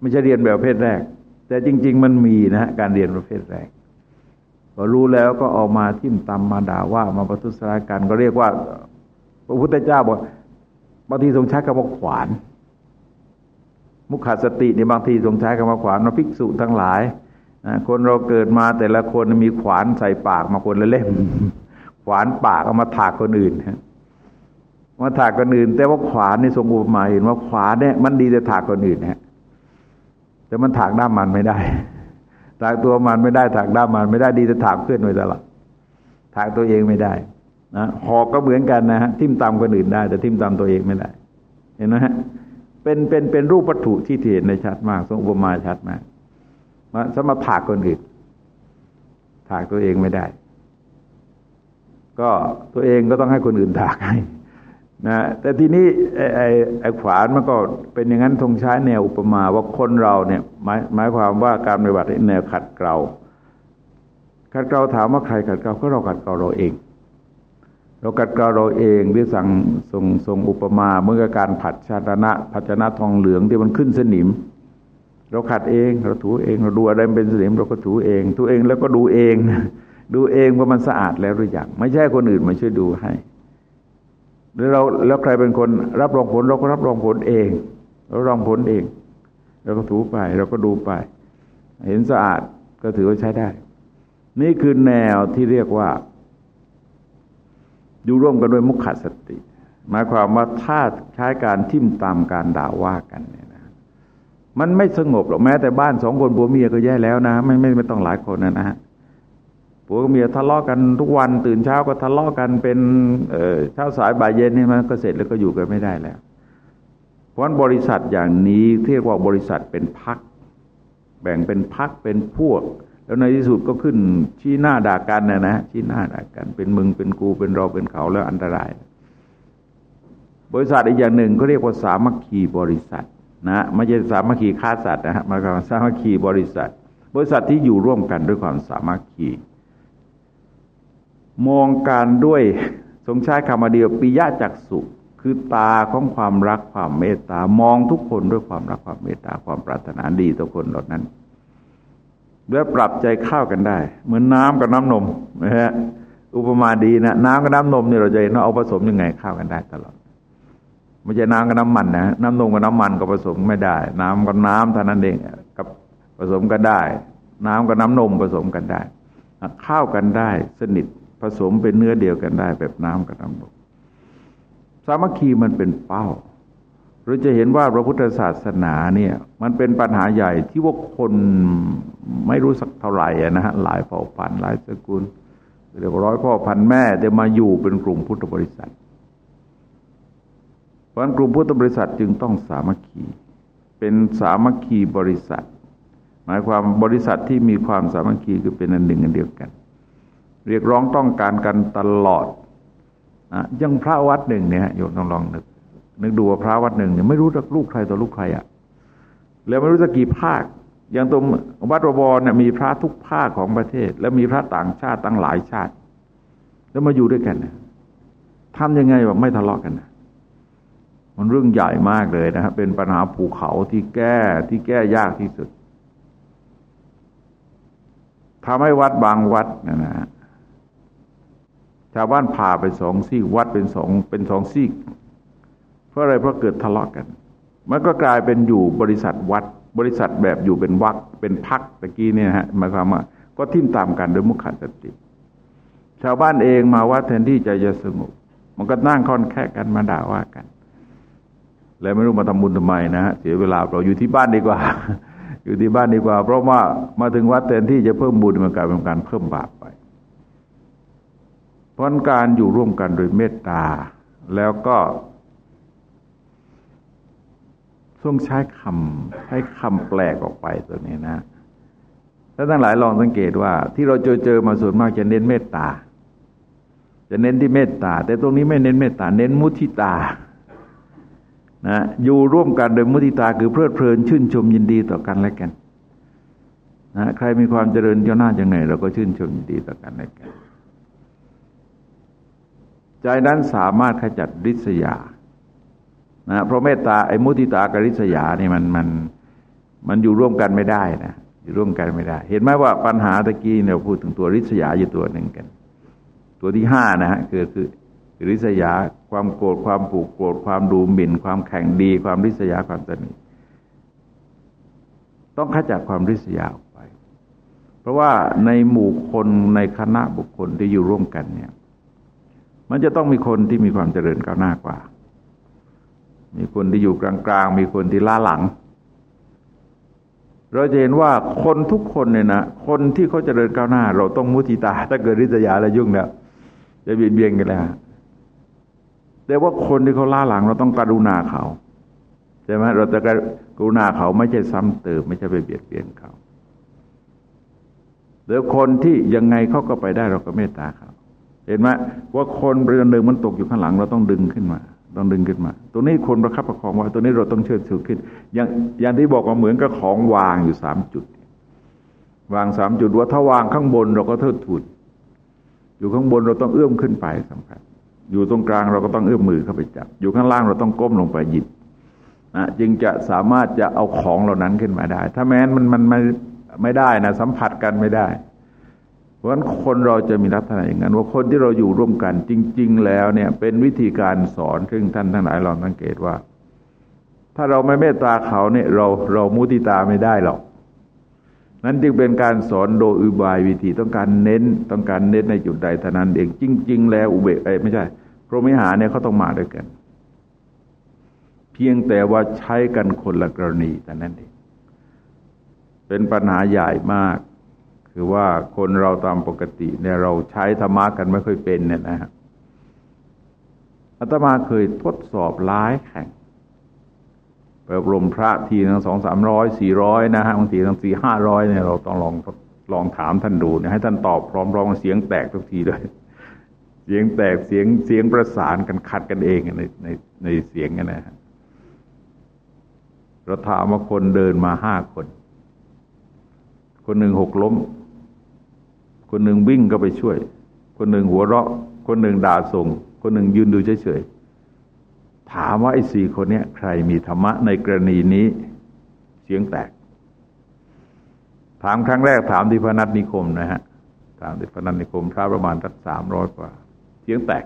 ไม่ใช่เรียนแบบประเภทแรก แต่จริง ๆ มันมีนะฮะการเรียนประเภทแรกพอรู้แล้วก็เอามาทิ่มตำมาด่าว่ามาประทุษร้ายกันก็เรียกว่า พระพุทธเจ้าบอกบางทีทรงใช้คำว่าขวาน มุขสติเนี่ยบางทีทรงใช้คำว่าขวานมาภิกษุทั้งหลาย คนเราเกิดมาแต่ละคนมีขวานใส่ปากมาคนละเล่ม ขวานปากเอามาถากคนอื่นมาถากคนอื่น แต่ว่าขวานนี่ทรงอุปมาเห็นว่าขวานเนี่ยมันดีแต่ถากคนอื่นฮะแต่มันถากด้ามมันไม่ได้ ถากตัวมันไม่ได้ถากด้ามมันไม่ได้ดีแต่ถากเพื่อนไว้ตลอดถากตัวเองไม่ได้นะหอกก็เหมือนกันนะฮะทิ่มตามคนอื่นได้ แต่ทิ่มตามตัวเองไม่ได้ เห็นไหมฮะเป็นเป็นเป็นรูปวัตถุที่เห็นในชัดมากทรงอุปมาชัดมาก มาสมาถากคนอื่นถากตัวเองไม่ได้ ก็ตัวเองก็ต้องให้คนอื่นถากให้นะแต่ทีนี้ไอ้ไอ้ไอ้ขวานมันก็เป็นอย่างนั้นทงใช้แนวอุปมาว่าคนเราเนี่ยหมายหมายความว่าการปฏิบัติแนวขัดเกลาขัดเกลาถามว่าใครขัดเกลาก็เราขัดเกลาเราเอง เราขัดเกลาเราเองที่สั่งทรงทรงอุปมาเมื่อการผัดชาตนะผัดชนะทองเหลืองที่มันขึ้นสนิม เราขัดเองเราถูเองเราดูอะไรเป็นสนิมเราก็ถูเอง ถูเองแล้วก็ดูเอง ดูเองว่ามันสะอาดแล้วหรือยังไม่ใช่คนอื่นมาช่วยดูให้แล้วเราแล้วใครเป็นคนรับรองผลเราก็รับรองผลเองเรารองผลเองเราก็ถูไปเราก็ดูไป เห็นสะอาดก็ถือว่าใช้ได้ นี่คือแนวที่เรียกว่า อยู่ร่วมกันด้วยมุขสติหมายความว่าถ้าใช้การทิ่มตามการด่าว่ากันเนี่ย มันไม่สงบหรอกแม้แต่บ้านสองคนผัวเมียก็แย่แล้วนะไม่ไม่ไม่ต้องหลายคนนะนะฮะผัวเมียทะเลาะกันทุกวันตื่นเช้าก็ทะเลาะกันเป็นเอ่อเช้าสายบ่ายเย็นนี่มันก็เสร็จแล้วก็อยู่กันไม่ได้แล้ว เพราะบริษัทอย่างนี้เรียกว่าบริษัทเป็นพัก แบ่งเป็นพักเป็นพวก แล้วในที่สุดก็ขึ้นชี้หน้าด่ากันนะนะชี้หน้าด่ากันเป็นมึงเป็นกูเป็นเราเป็นเขาแล้วอันตราย บริษัทอีกอย่างหนึ่งก็เรียกว่าสามัคคีบริษัท นะไม่ใช่สามัคคีฆ่าสัตว์นะฮะมาจากสามัคคีบริษัท บริษัทที่อยู่ร่วมกันด้วยความสามัคคี มองการด้วยทรงใช้คำเดียวปิยะจักสุคือตาของความรักความเมตตามองทุกคนด้วยความรักความเมตตาความปรารถนาดีต่อคนเหล่านั้นแล้วปรับใจเข้ากันได้ เหมือนน้ำกับน้ำนมนะฮะอุปมาดีนะ น้ำกับน้ำนมเนี่ยเราจะเห็นว่าเอาผสมยังไงเข้ากันได้ตลอด ไม่ใช่น้ำกับน้ำมันนะน้ำนมกับน้ำมันก็ผสมไม่ได้ น้ำกับน้ำเท่านั้นเองกับผสมกันได้ น้ำกับน้ำนมผสมกันได้เข้ากันได้สนิทผสมเป็นเนื้อเดียวกันได้ แบบน้ำกับน้ำนมสามัคคีมันเป็นเป้าเราจะเห็นว่าพระพุทธศาสนาเนี่ยมันเป็นปัญหาใหญ่ที่ว่าคนไม่รู้สักเท่าไหร่นะฮะหลายเผ่าพันธุ์หลายสกุลเรียกร้อยพ่อพันแม่จะมาอยู่เป็นกลุ่มพุทธบริษัท เพราะกลุ่มพุทธบริษัทจึงต้องสามัคคี เป็นสามัคคีบริษัท หมายความบริษัทที่มีความสามัคคีคือเป็นอันหนึ่งอันเดียวกัน เรียกร้องต้องการกันตลอดอะยังพระวัดหนึ่งเนี่ยโยมต้องลองนึกนึกดูว่าพระวัดหนึ่งเนี่ยไม่รู้จักลูกใครต่อลูกใครอะ่ะแล้วไม่รู้จะกี่ภาค อย่างตรงวัดระบเนี่ยมีพระทุกภาคของประเทศ แล้วมีพระต่างชาติตั้งหลายชาติ แล้วมาอยู่ด้วยกันนะทำยังไงแบบไม่ทะเลาะกันนะ มันเรื่องใหญ่มากเลยนะครับเป็นปัญหาภูเขาที่แก้ที่แก้ยากที่สุดทำให้วัดบางวัดนะนะชาวบ้านพาไปสองซีกวัดเป็นสองเป็นสองซีก เพราะอะไรเพราะเกิดทะเลาะกัน มันก็กลายเป็นอยู่บริษัทวัด บริษัทแบบอยู่เป็นวักเป็นพักตะกี้เนี่ยฮะหมายความว่าก็ทิ่มตามกันโดยมุขสติ ชาวบ้านเองมาวัดแทนที่จะจะสงบมันก็นั่งค่อนแค่กันมาด่าว่ากัน แล้วไม่รู้มาทำบุญทำไมนะฮะเสียเวลาเราอยู่ที่บ้านดีกว่า อยู่ที่บ้านดีกว่า เพราะว่ามาถึงวัดแทนที่จะเพิ่มบุญมันกลายเป็นการเพิ่มบาปไป เพราะการอยู่ร่วมกันโดยเมตตา แล้วก็ทรงใช้คำใช้คำแปลกออกไปตัวนี้นะถ้าทั้งหลายลองสังเกตว่า ที่เราเจอเจอมาส่วนมากจะเน้นเมตตา จะเน้นที่เมตตา แต่ตรงนี้ไม่เน้นเมตตา เน้นมุทิตา นะอยู่ร่วมกันโดยมุทิตาคือเพลิดเพลินชื่นชมยินดีต่อกันและกันนะใครมีความเจริญเจ้าหน้าอย่างไงเราก็ชื่นชมยินดีต่อกันและกัน ใจนั้นสามารถขจัดริษยานะเพราะเมตตาไอ้มุติตากริษยานี่มันมันมันอยู่ร่วมกันไม่ได้นะอยู่ร่วมกันไม่ได้ เห็นไหมว่าปัญหาตะกี้เนี่ยพูดถึงตัวริษยาอยู่ตัวหนึ่งกัน ตัวที่ห้านะฮะคือคือ ริษยาความโกรธความผูกโกรธความดูหมิ่น ความแข่งดี ความริษยาความตนีต้องขจัดความริษยาออกไป เพราะว่าในหมู่คนในคณะบุคคลที่อยู่ร่วมกันเนี่ย มันจะต้องมีคนที่มีความเจริญก้าวหน้ากว่า มีคนที่อยู่กลางๆ มีคนที่ล้าหลัง เราจะเห็นว่าคนทุกคนเนี่ยนะคนที่เขาจเจริญก้าวหน้า เราต้องมุทิตา ถ้าเกิดริษยาแล้วยุ่งเนี่ยจะเบียดเบียนกันแล้ว แต่ว่าคนที่เขาล้าหลังเราต้องกรุณาเขาใช่ไหมเราจะกรุณาเขาไม่ใช่ซ้ำเติม ไม่ใช่ไปเบียดเบียนเขาหรือคนที่ยังไงเขาก็ไปได้เราก็เมตตาเขาเห็นไหมว่าคนเรือหนึ่งมันตกอยู่ข้างหลังเราต้องดึงขึ้นมาต้องดึงขึ้นมาตัวนี้คนประคับประคองไว้ตัวนี้เราต้องเชิดชูขึ้น อย่างอย่างที่บอกว่าเหมือนกับของวางอยู่สามจุด วางสามจุดว่าถ้าวางข้างบนเราก็เทิดทูนอยู่ข้างบนเราต้องเอื้อมขึ้นไปสำคัญ อยู่ตรงกลางเราก็ต้องเอื้อมมือเข้าไปจับ อยู่ข้างล่างเราต้องก้มลงไปหยิบนะจึงจะสามารถจะเอาของเหล่านั้นขึ้นมาได้ ถ้าแม้นมันมันไม่ไม่ได้นะสัมผัสกันไม่ได้ เพราะฉะนั้นคนเราจะมีลักษณะอย่างนั้น ว่าคนที่เราอยู่ร่วมกันจริง ๆ แล้วเนี่ยเป็นวิธีการสอนซึ่งท่านทั้งหลายลองสังเกตว่า ถ้าเราไม่เมตตาเขาเนี่ยเราเรามุติตาไม่ได้หรอกนั้นจึงเป็นการสอนโดยอุบายวิธีต้องการเน้นต้องการเน้นในจุดใดเท่านั้นเองจริง ๆ แล้วอุเบกไม่ใช่ พรหมิหารเนี่ยเขาต้องมาด้วยกัน เพียงแต่ว่าใช้กันคนละกรณีแต่นั้นเองเป็นปัญหาใหญ่มาก คือว่าคนเราตามปกติเนี่ยเราใช้ธรรมะกันไม่ค่อยเป็นเนี่ยนะฮะอาตมาเคยทดสอบร้ายแข่งไปอบรมพระทีทั้งสองสามร้อยสี่ร้อยนะฮะบางทีทั้งสี่ห้าร้อยเนี่ยเราต้องลองลองถามท่านดูเนี่ยให้ท่านตอบพร้อมๆเสียงแตกทุกทีเลย เสียงแตกเสียงเสียงประสานกันขัดกันเองในในในเสียงกันนะฮะเราถามว่าคนเดินมาห้าคน คนหนึ่งหกล้ม คนหนึ่งวิ่งก็ไปช่วย คนหนึ่งหัวเราะ คนหนึ่งด่าส่ง คนหนึ่งยืนดูเฉยๆถามว่าไอ้สี่คนเนี้ย ใครมีธรรมะในกรณีนี้ เสียงแตก ถามครั้งแรกถามที่พระนัทนิคมนะฮะถามที่พระนัทนิคมท้าประมาณสักสามร้อยกว่า เสียงแตก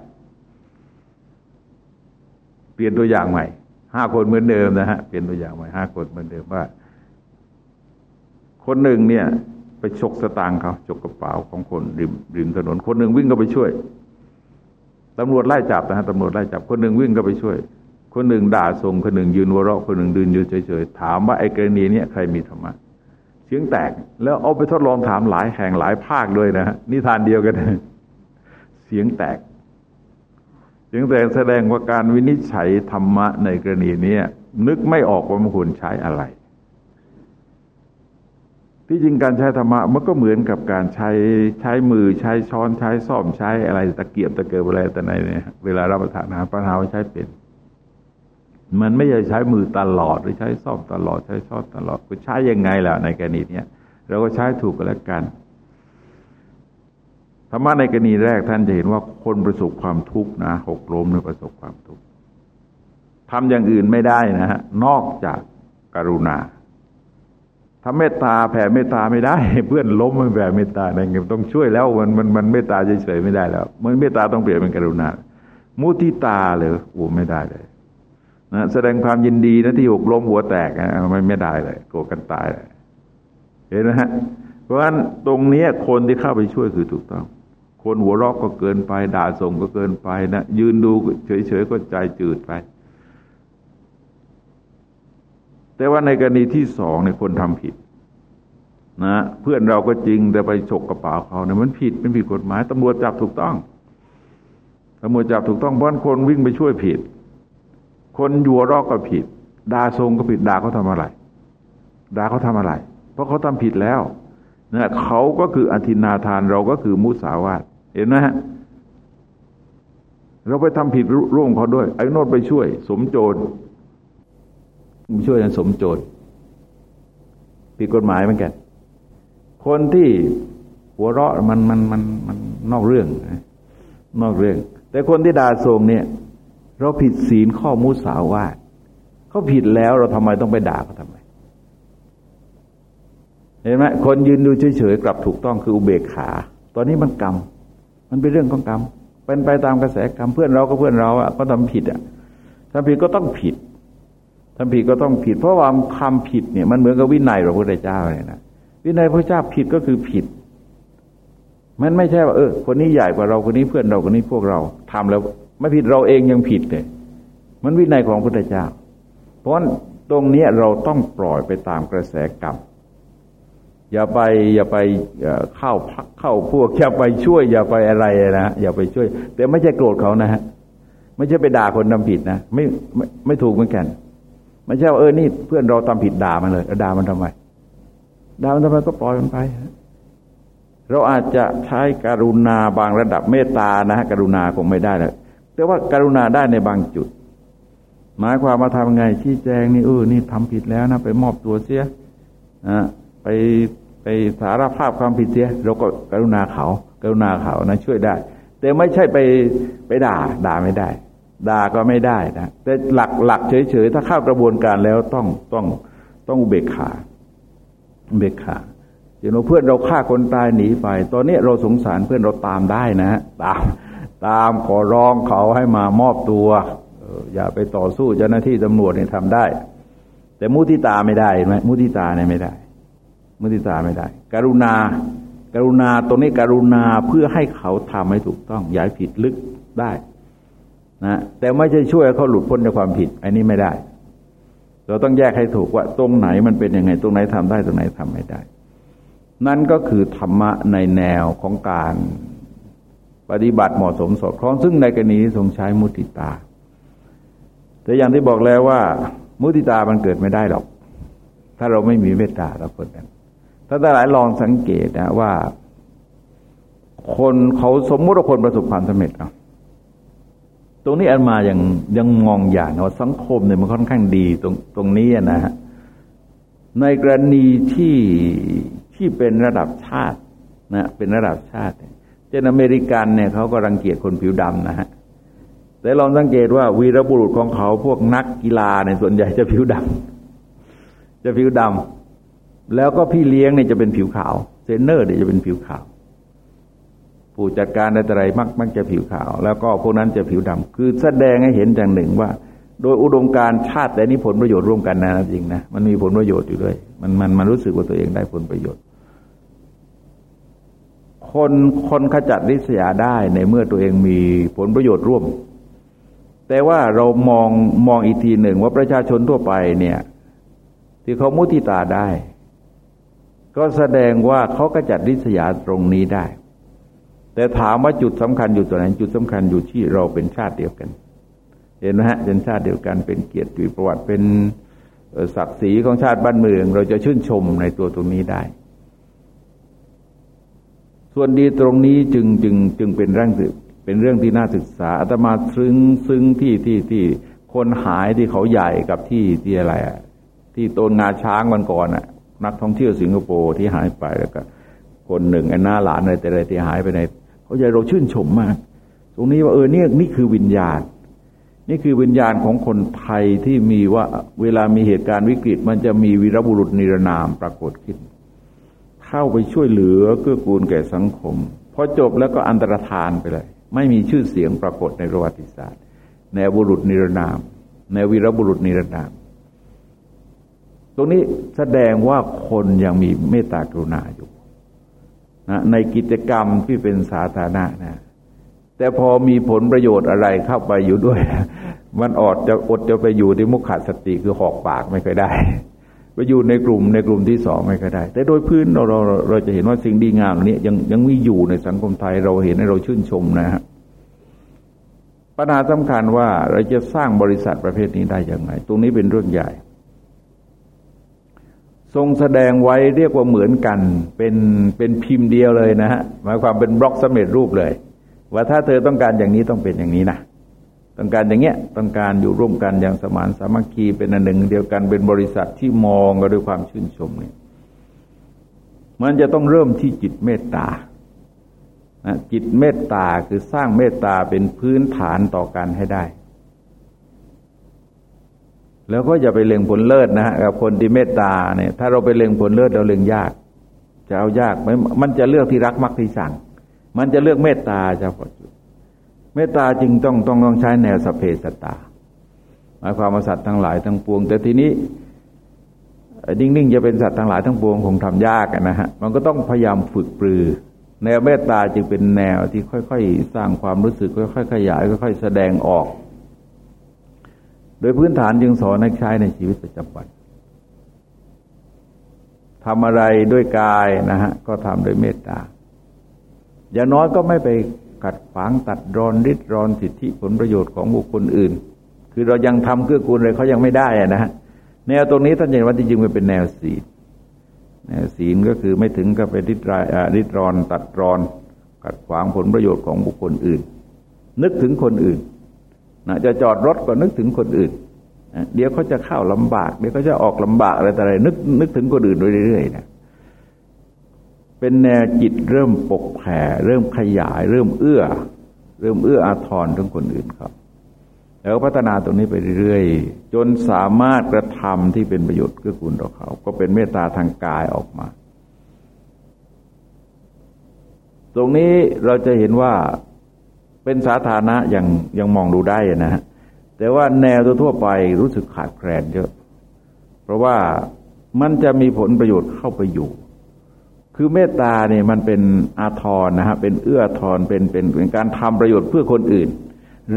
เปลี่ยนตัวอย่างใหม่ห้าคนเหมือนเดิมนะฮะเปลี่ยนตัวอย่างใหม่ห้าคนเหมือนเดิมว่า คนหนึ่งเนี่ย ไปฉกสตางค์เขาฉกกระเป๋าของคนริมริมถนน คนหนึ่งวิ่งก็ไปช่วยตำรวจไล่จับนะฮะตำรวจไล่จับ คนหนึ่งวิ่งก็ไปช่วย คนหนึ่งด่าส่งคนหนึ่งยืนวัวเราะคนหนึ่งดืนยืนเฉยๆถามว่าไอ้กรณีนี้ใครมีธรรมะเสียงแตก แล้วเอาไปทดลองถามหลายแห่งหลายภาคด้วยนะฮะนิทานเดียวกัน เสียงแตก เสียงแตกแสดงว่าการวินิจฉัยธรรมะในกรณีนี้นึกไม่ออกว่ามันควรใช้อะไร ที่จริงการใช้ธรรมะมันก็เหมือนกับการใช้ใช้มือใช้ช้อนใช้ซ่อมใช้อะไรตะเกียบตะเกียบอะไรแต่ไหนเนี่ยเวลารับประทานอาหารประทานใช้เป็นมันไม่ใช่ใช้มือตลอดหรือใช้ซ่อมตลอดใช้ช้อนตลอดก็ใช้ยังไงล่ะในกรณีเนี้ยเราก็ใช้ถูกกันแล้วกัน รรมะในกรณีแรกท่านจะเห็นว่าคนประสบความทุกข์นะหกล้มหรือประสบความทุกข์ทำอย่างอื่นไม่ได้นะฮะนอกจากกรุณาทำเมตตาแผ่เมตตาไม่ได้ เพื่อนล้มมันแผ่เมตตาในเงี้ยต้องช่วยแล้วมันมันมันเมตตาเฉยๆไม่ได้แล้วมันเมตตาต้องเปลี่ยนเป็นกรุณา มุทิตาเลยโอ้ไม่ได้เลยนะแสดงความยินดีนะที่หกล้มหัวแตกนะไม่ไม่ได้เลยโกรธกันตายเลยเห็นไหมฮะเพราะฉะนั้นตรงนี้คนที่เข้าไปช่วยคือถูกต้อง คนหัวรอกก็เกินไป ด่าส่งก็เกินไปนะยืนดูเฉยๆก็ใจจืดไป แต่ว่าในกรณีที่สองในคนทำผิดนะเพื่อนเราก็จริงแต่ไปฉกกระเป๋าเขาเนี่ยมันผิดเป็นผิดกฎหมายตำรวจจับถูกต้องตำรวจจับถูกต้องเพราะคนวิ่งไปช่วยผิด คนยัวรอกก็ผิดด่าทรงก็ผิดด่าเขาทำอะไรด่าเขาทำอะไร เพราะเขาทำผิดแล้วนะเขาก็คืออธินาทานเราก็คือมุสาวาท เห็นไหมฮะเราไปทำผิดร่วมเขาด้วย ไอ้โนดไปช่วย สมโจรช่วยกันสมโจทย์ผิดกฎหมายเหมือนกัน คนที่หัวเราะมันมันมันมันนอกเรื่องนอกเรื่อง แต่คนที่ด่าทรงเนี่ย เราผิดศีลข้อมุสาวาทเขาผิดแล้วเราทำไมต้องไปด่าเขาทำไม เห็นไหมคนยืนดูเฉยๆกลับถูกต้องคืออุเบกขา ตอนนี้มันกรรม มันเป็นเรื่องของกรรมเป็นไปตามกระแสกรรมเพื่อนเราก็เพื่อนเราอะก็ทำผิดอะทำผิดก็ต้องผิดทำผิดก็ต้องผิด เพราะว่าคำผิดเนี่ยมันเหมือนกับวินัยพระพุทธเจ้าเนี่ยนะวินัยพระเจ้าผิดก็คือผิด มันไม่ใช่ว่าเออคนนี้ใหญ่กว่าเราคนนี้เพื่อนเราคนนี้พวกเราทำแล้ว ไม่ผิดเราเองยังผิดเลยมันวินัยของพระพุทธเจ้า เพราะตรงนี้เราต้องปล่อยไปตามกระแสกรรม อย่าไปอย่าไปเข้าพักเข้าพวกอย่าไปช่วย อย่าไปอะไรนะอย่าไปช่วย แต่ไม่ใช่โกรธเขานะฮะไม่ใช่ไปด่าคนทำผิดนะไม่ไม่ไม่ถูกเหมือนกันไม่ใช่ว่าเออนี่เพื่อนเราทำผิดด่ามันเลยด่ามันทำไมด่ามันทำไมก็ปล่อยมันไป เราอาจจะใช้การุณาบางระดับเมตตานะฮะกรุณาคงไม่ได้แล้วแต่ว่าการุณาได้ในบางจุด หมายความมาทำไงชี้แจงนี่เออนี่ทำผิดแล้วนะไปมอบตัวเสียอะไป ไปสารภาพความผิดเสียเราก็กรุณาเขากรุณาเขานะช่วยได้ แต่ไม่ใช่ไปไปด่า ด่าไม่ได้ ด่าก็ไม่ได้นะแต่หลักหลักเฉยๆถ้าเข้ากระบวนการแล้วต้องต้องต้องอุเบกขาอุเบกขาอย่างเราเพื่อนเราฆ่าคนตายหนีไป ตอนนี้เราสงสารเพื่อนเราตามได้นะตามตามขอร้องเขาให้มามอบตัวอย่าไปต่อสู้เจ้าหน้าที่ตำรวจเนี่ยทำได้ แต่มุทิตาไม่ได้ไหมมุทิตาเนี่ยไม่ได้ มุทิตาไม่ได้ กรุณาการุณาตรงนี้กรุณาเพื่อให้เขาทำให้ถูกต้องย้ายผิดลึกได้นะแต่ไม่ใช่ช่วยเขาหลุดพ้นจากความผิด อันนี้ไม่ได้ เราต้องแยกให้ถูกว่าตรงไหนมันเป็นยังไง ตรงไหนทำได้ตรงไหนทำไม่ได้ นั่นก็คือธรรมะในแนวของการปฏิบัติเหมาะสมสอดคล้องซึ่งในกรณีที่ทรงใช้มุติตา แต่อย่างที่บอกแล้วว่า มุติตามันเกิดไม่ได้หรอก ถ้าเราไม่มีเมตตาเราคน นั้นถ้าหลายลองสังเกตนะว่า คนเขาสมมติว่าคนประสบความสำเร็จเอาตรงนี้อันมายังยังมองอย่างว่าสังคมเนี่ยมันค่อนข้างดีตรงตรงนี้นะฮะในกรณีที่ที่เป็นระดับชาตินะเป็นระดับชาติเช่นอเมริกันเนี่ยเขาก็รังเกียจคนผิวดำนะฮะแต่ลองสังเกตว่าวีรบุรุษของเขาพวกนักกีฬาในส่วนใหญ่จะผิวดำจะผิวดำ แล้วก็พี่เลี้ยงเนี่ยจะเป็นผิวขาวเซนเนอร์เนี่ยจะเป็นผิวขาว ผู้จัดการอะไรมักมักจะผิวขาว แล้วก็พวกนั้นจะผิวดำคือแสดงให้เห็นอย่างหนึ่งว่า โดยอุดมการชาติแต่นี้ผลประโยชน์ร่วมกันนะจริงนะมันมีผลประโยชน์อยู่ด้วย มันมันมันรู้สึกว่าตัวเองได้ผลประโยชน์ คนคนขจัดริษยาได้ในเมื่อตัวเองมีผลประโยชน์ร่วม แต่ว่าเรามองมองอีกทีหนึ่งว่าประชาชนทั่วไปเนี่ย ที่เขามุทิตาได้ ก็แสดงว่าเขาก็จัดริษยาตรงนี้ได้ แต่ถามว่าจุดสำคัญอยู่ตรงไหนจุดสำคัญอยู่ที่เราเป็นชาติเดียวกัน เห็นไหมฮะเป็นชาติเดียวกันเป็นเกียรติประวัติเป็นศักดิ์ศรีของชาติบ้านเมือง เราจะชื่นชมในตัวตรงนี้ได้ ส่วนดีตรงนี้จึงจึงจึงเป็นเรื่องเป็นเรื่องที่น่าศึกษาอาตมาซึ้งซึ้งที่ที่ที่คนหายที่เขาใหญ่กับที่ที่อะไรอะที่ต้นงาช้างวันก่อนอะ นักท่องเที่ยวสิงคโปร์ที่หายไปแล้วก็ คนหนึ่งไอ้หน้าหลานอะไรแต่อะไรที่หายไปในเขาใจเราชื่นชมมาก ตรงนี้ว่าเออเนี่ยนี่คือวิญญาณ นี่คือวิญญาณของคนไทยที่มีว่าเวลามีเหตุการณ์วิกฤต มันจะมีวีรบุรุษนิรนามปรากฏขึ้น เข้าไปช่วยเหลือเกื้อกูลแก่สังคมพอจบแล้วก็อันตรธานไปเลย ไม่มีชื่อเสียงปรากฏในประวัติศาสตร์ แนวบุรุษนิรนาม แนววีรบุรุษนิรนาม ตรงนี้แสดงว่าคนยังมีเมตตากรุณาอยู่นะในกิจกรรมที่เป็นสาธารณะนะแต่พอมีผลประโยชน์อะไรเข้าไปอยู่ด้วย มันอดจะอดจะไปอยู่ที่มุขขาดสติคือหอกปากไม่เคยได้ ไปอยู่ในกลุ่มในกลุ่มที่สองไม่เคยได้ แต่โดยพื้นเราเราเราจะเห็นว่าสิ่งดีงามนี้ยังยังมีอยู่ในสังคมไทยเราเห็นให้เราชื่นชมนะฮะปัญหาสำคัญว่าเราจะสร้างบริษัทประเภทนี้ได้อย่างไรตรงนี้เป็นเรื่องใหญ่ ทรงแสดงไว้เรียกว่าเหมือนกัน เป็นเป็นพิมพ์เดียวเลยนะฮะหมายความเป็นบล็อกสำเร็จรูปเลย ว่าถ้าเธอต้องการอย่างนี้ต้องเป็นอย่างนี้นะต้องการอย่างเงี้ยต้องการอยู่ร่วมกันอย่างสมานสามัคคีเป็นอันหนึ่ง เดียวกันเป็นบริษัทที่มองกันด้วยความชื่นชมเนี่ยมันจะต้องเริ่มที่จิตเมตตาจิตเมตตาคือสร้างเมตตาเป็นพื้นฐานต่อกันให้ได้ แล้วก็อย่าไปเล็งผลเลิศนะฮะกับคนที่เมตตาเนี่ย ถ้าเราไปเล็งผลเลิศเราเล็งยาก จะเอายากไหมมันจะเลือกที่รักมักที่สั่ง มันจะเลือกเมตตาจะพอจุเมตตาจึงต้องต้องต้องใช้แนวสเพสตาหมายความว่าสัตว์ทั้งหลายทั้งปวง แต่ทีนี้นิ่งๆจะเป็นสัตว์ทั้งหลายทั้งปวงคงทำยากนะฮะมันก็ต้องพยายามฝึกปรือ แนวเมตตาจึงเป็นแนวที่ค่อย ๆ สร้างความรู้สึกค่อย ๆ ขยายค่อย ๆ แสดงออก โดยพื้นฐานจึงสอนให้ใช้ในชีวิตประจำวันทำอะไรด้วยกายนะฮะก็ทำโดยเมตตา อย่างน้อยก็ไม่ไปกัดขวางตัดรอนริดรอนสิทธิผลประโยชน์ของบุคคลอื่น คือเรายังทำเกื้อกูลเลยเขายังไม่ได้นะฮะแนวตรงนี้ท่านเห็นว่าจริงๆมันเป็นแนวศีลแนวศีลก็คือไม่ถึงกับไปริดรายริดรอน ตัดรอนกัดขวางผลประโยชน์ของบุคคลอื่น นึกถึงคนอื่น นะจะจอดรถก็นึกถึงคนอื่นเดี๋ยวเขาจะเข้าลำบาก เดี๋ยวเขาจะออกลำบากอะไรต่อะไรนึกนึกถึงคนอื่นเรื่อยๆนะเป็นแนวจิตเริ่มปกแผ่เริ่มขยาย เริ่มเอื้อ เริ่มเอื้ออาทรถึงคนอื่นครับ แล้วพัฒนาตรงนี้ไปเรื่อยๆ จนสามารถกระทำที่เป็นประโยชน์เกื้อกูลต่อเขา ก็เป็นเมตตาทางกายออกมา ตรงนี้เราจะเห็นว่า เป็นสาธารณะยังยังมองดูได้นะฮะแต่ว่าแนวทั่วไปรู้สึกขาดแคลนเยอะ เพราะว่ามันจะมีผลประโยชน์เข้าไปอยู่ คือเมตตาเนี่ยมันเป็นอาทรนะฮะเป็นเอื้อทรเป็นเป็นเป็นการทำประโยชน์เพื่อคนอื่น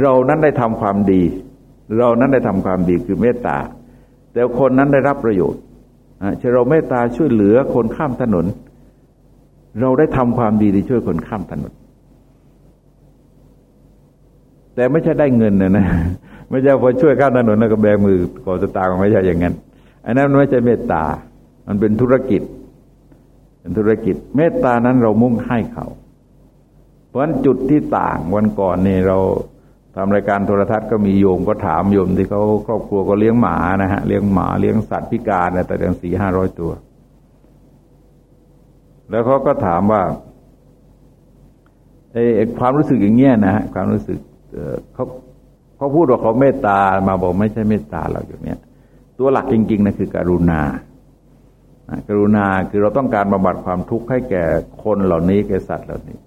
เรานั้นได้ทำความดี เรานั้นได้ทำความดีคือเมตตา แต่คนนั้นได้รับประโยชน์เช่นเราเมตตาช่วยเหลือคนข้ามถนน เราได้ทำความดีที่ช่วยคนข้ามถนน แต่ไม่ใช่ได้เงินนะนะไม่ใช่พอช่วยข้ามถนนแล้วก็แบมือขอสตางค์ไม่ใช่อย่างนั้นอันนั้นไม่ใช่เมตตา มันเป็นธุรกิจ เป็นธุรกิจ เมตตานั้นเรามุ่งให้เขา เพราะฉะนั้นจุดที่ต่างวันก่อนนี่เราทำรายการโทรทัศน์ก็มีโยมก็ถามโยมที่เขาครอบครัวก็เลี้ยงหมานะฮะเลี้ยงหมาเลี้ยงสัตว์พิการแต่เดือนสี่ห้าร้อยตัว แล้วเขาก็ถามว่าไอ้ความรู้สึกอย่างเงี้ยนะฮะความรู้สึก เขาเขาพูดว่าเขาเมตตามาบอกไม่ใช่เมตตาเราอยู่เนี่ยตัวหลักจริงๆนะคือกรุณากรุณาคือเราต้องการบำบัดความทุกข์ให้แก่คนเหล่านี้แก่สัตว์เหล่านี้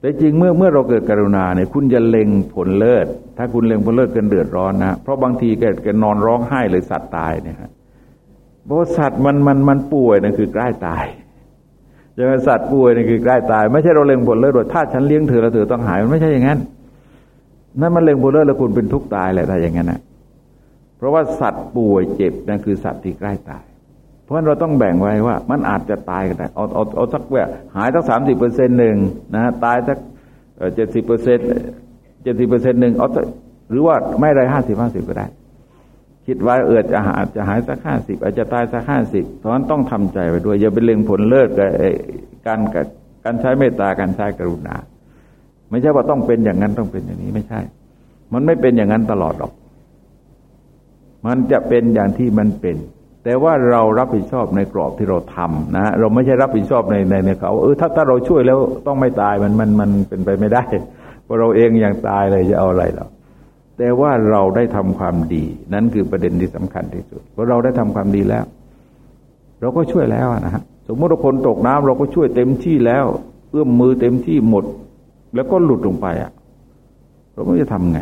แต่จริงเมื่อเมื่อเราเกิดกรุณาเนี่ยคุณจะเล็งผลเลิศ ถ้าคุณเล็งผลเลิศเกินเดือดร้อนนะเพราะบางทีแกแกนอนร้องไห้เลยสัตว์ตายเนี่ยฮะเพราะสัตว์มันมันมันป่วยนะคือใกล้ตาย จะเป็นสัตว์ป่วยนี่คือใกล้ตาย ไม่ใช่เราเล็งผลเลิศว่าถ้าฉันเลี้ยงเธอแล้วเธอต้องหายมันไม่ใช่อย่างนั้นนั่นมันเล็งผลเลิศแล้วคุณเป็นทุกข์ตายแหละถ้าอย่างนั้นนะเพราะว่าสัตว์ป่วยเจ็บนั่นคือสัตว์ที่ใกล้ตาย เพราะฉะนั้นเราต้องแบ่งไว้ว่า มันอาจจะตายก็ได้เอาเอาเอาสักแบบหายสักสามสิบเปอร์เซ็นต์หนึ่งนะตายสักเจ็ดสิบเปอร์เซ็นต์เจ็ดสิบเปอร์เซ็นต์หนึ่งเอาหรือว่าไม่ไรห้าสิบห้าสิบก็ได้ คิดไว้เออจะหาจะหายสักห้าสิบอาจจะตายสักห้าสิบเพราะนั้นต้องทำใจไปด้วย อย่าไปเล็งผลเลิศกับการการใช้เมตตาการใช้กรุณา ไม่ใช่ว่าต้องเป็นอย่างนั้นต้องเป็นอย่างนี้ไม่ใช่ มันไม่เป็นอย่างนั้นตลอดหรอก มันจะเป็นอย่างที่มันเป็น แต่ว่าเรารับผิดชอบในกรอบที่เราทำนะเราไม่ใช่รับผิดชอบในในในเขาเออถ้าถ้าเราช่วยแล้วต้องไม่ตายมันมันมันเป็นไปไม่ได้เพราะเราเองอยังตายเลยจะเอาอะไรเรา แต่ว่าเราได้ทำความดี นั่นคือประเด็นที่สำคัญที่สุดเพราะเราได้ทำความดีแล้ว เราก็ช่วยแล้วนะฮะสมมติว่าคนตกน้ำเราก็ช่วยเต็มที่แล้ว เอื้อมมือเต็มที่หมด แล้วก็หลุดลงไปอะ เราไม่จะทำไง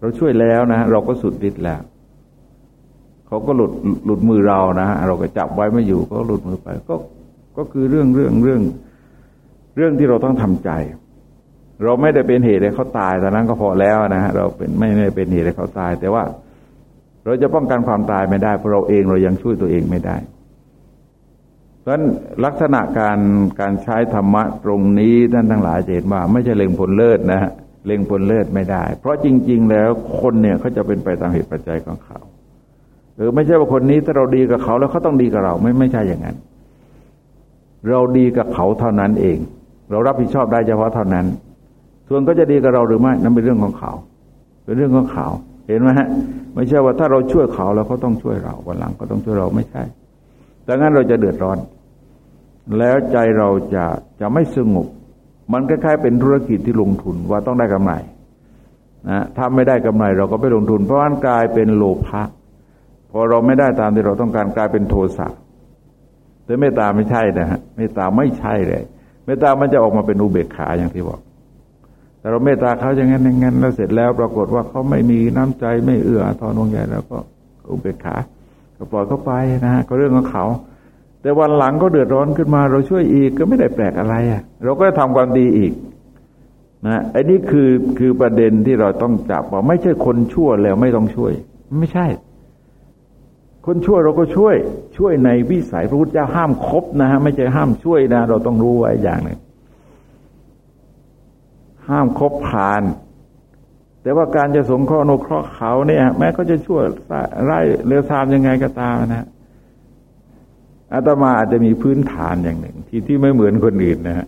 เราช่วยแล้วนะเราก็สุดฤทธิ์แล้วเขาก็หลุดหลุดมือเรานะเราก็จับไว้ไม่อยู่ ก็หลุดมือไป ก็ก็คือเรื่องเรื่องเรื่อง เรื่องที่เราต้องทำใจ เราไม่ได้เป็นเหตุให้เขาตายแต่นั้นก็พอแล้วนะฮะเราเป็นไม่ได้เป็นเหตุให้เขาตาย แต่ว่าเราจะป้องกันความตายไม่ได้เพราะเราเองเรายังช่วยตัวเองไม่ได้เพราะฉะนั้นลักษณะการการใช้ธรรมะตรงนี้ท่านทั้งหลายเห็นว่า ไม่ใช่เล็งผลเลิศนะฮะเล็งผลเลิศไม่ได้ เพราะจริง ๆ แล้วคนเนี่ยเขาจะเป็นไปตามเหตุปัจจัยของเขาหรือไม่ใช่ว่าคนนี้ถ้าเราดีกับเขาแล้วเขาต้องดีกับเราไม่ไม่ใช่อย่างนั้น เราดีกับเขาเท่านั้นเอง เรารับผิดชอบได้เฉพาะเท่านั้น ส่วนก็จะดีกับเราหรือไม่นั่นเป็นเรื่องของเขา เป็นเรื่องของเขาเห็นไหมฮะไม่ใช่ว่าถ้าเราช่วยเขาแล้วเขาต้องช่วยเราวันหลังก็ต้องช่วยเราไม่ใช่ดังนั้นเราจะเดือดร้อน แล้วใจเราจะจะไม่สงบมันคล้ายๆเป็นธุรกิจที่ลงทุนว่าต้องได้กำไรนะถ้าไม่ได้กำไรเราก็ไม่ลงทุน เพราะมันกลายเป็นโลภะพอเราไม่ได้ตามที่เราต้องการกลายเป็นโทสะแต่เมตตาไม่ใช่นะฮะเมตตาไม่ใช่เลยเมตตามันจะออกมาเป็นอุเบกขาอย่างที่บอก แต่เราเมตตาเขาอย่างนั้นอย่างนั้นแล้วเสร็จแล้ว ปรากฏว่าเขาไม่มีน้ำใจไม่เอื้อทอนวงใหญ่แล้วก็อุเบกขาก็ปล่อยเขาไปนะฮะก็เรื่องของเขา แต่วันหลังก็เดือดร้อนขึ้นมา เราช่วยอีกก็ไม่ได้แปลกอะไรอะ เราก็ทำความดีอีกนะไอ้นี่คือคือประเด็นที่เราต้องจับว่าไม่ใช่คนชั่วแล้วไม่ต้องช่วย ไม่ใช่ คนชั่วเราก็ช่วย ช่วยในวิสัยพระพุทธเจ้าห้ามคบนะฮะไม่ใช่ห้ามช่วยนะ เราต้องรู้ไว้อย่างหนึ่ง ห้ามคบผ่าน แต่ว่าการจะสงเคราะห์โนเคราะห์เขาเนี่ย แม้ก็จะช่วยไร้เรือซามยังไงก็ตามนะอาตมาอาจจะมีพื้นฐานอย่างหนึ่ง ที่ที่ไม่เหมือนคนอื่นนะฮะ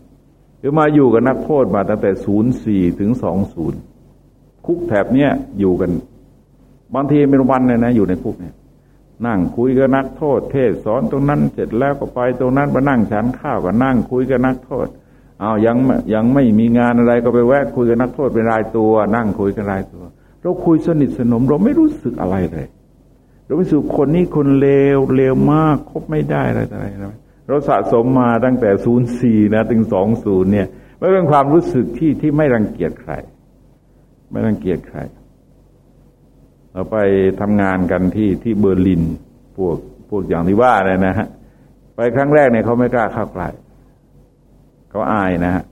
คือมาอยู่กับนักโทษมาตั้งแต่ศูนย์สี่ถึงสองศูนย์คุกแถบเนี้ยอยู่กัน บางทีเป็นวันเลยนะ อยู่ในคุกเนี่ยนั่งคุยกับนักโทษ เทศสอนตรงนั้นเสร็จแล้วก็ไปตรงนั้นมานั่งฉันข้าวก็นั่งคุยกับนักโทษ เอายังยังไม่มีงานอะไรก็ไปแวะคุยกับนักโทษเป็นรายตัว นั่งคุยกันรายตัว เราคุยสนิทสนม เราไม่รู้สึกอะไรเลยเราไปสู่คนนี้คนเลวเลวมากคบไม่ได้อะไรอะไรนะเราสะสมมาตั้งแต่ศูนย์สี่นะถึงสองศูนย์เนี่ยไม่เป็นความรู้สึกที่ที่ไม่รังเกียจใคร ไม่รังเกียจใคร เราไปทำงานกันที่ที่เบอร์ลินพวกพวกอย่างที่ว่าเลยนะฮะไปครั้งแรกเนี่ยเขาไม่กล้าเข้าใกล้ เขาอายนะฮะ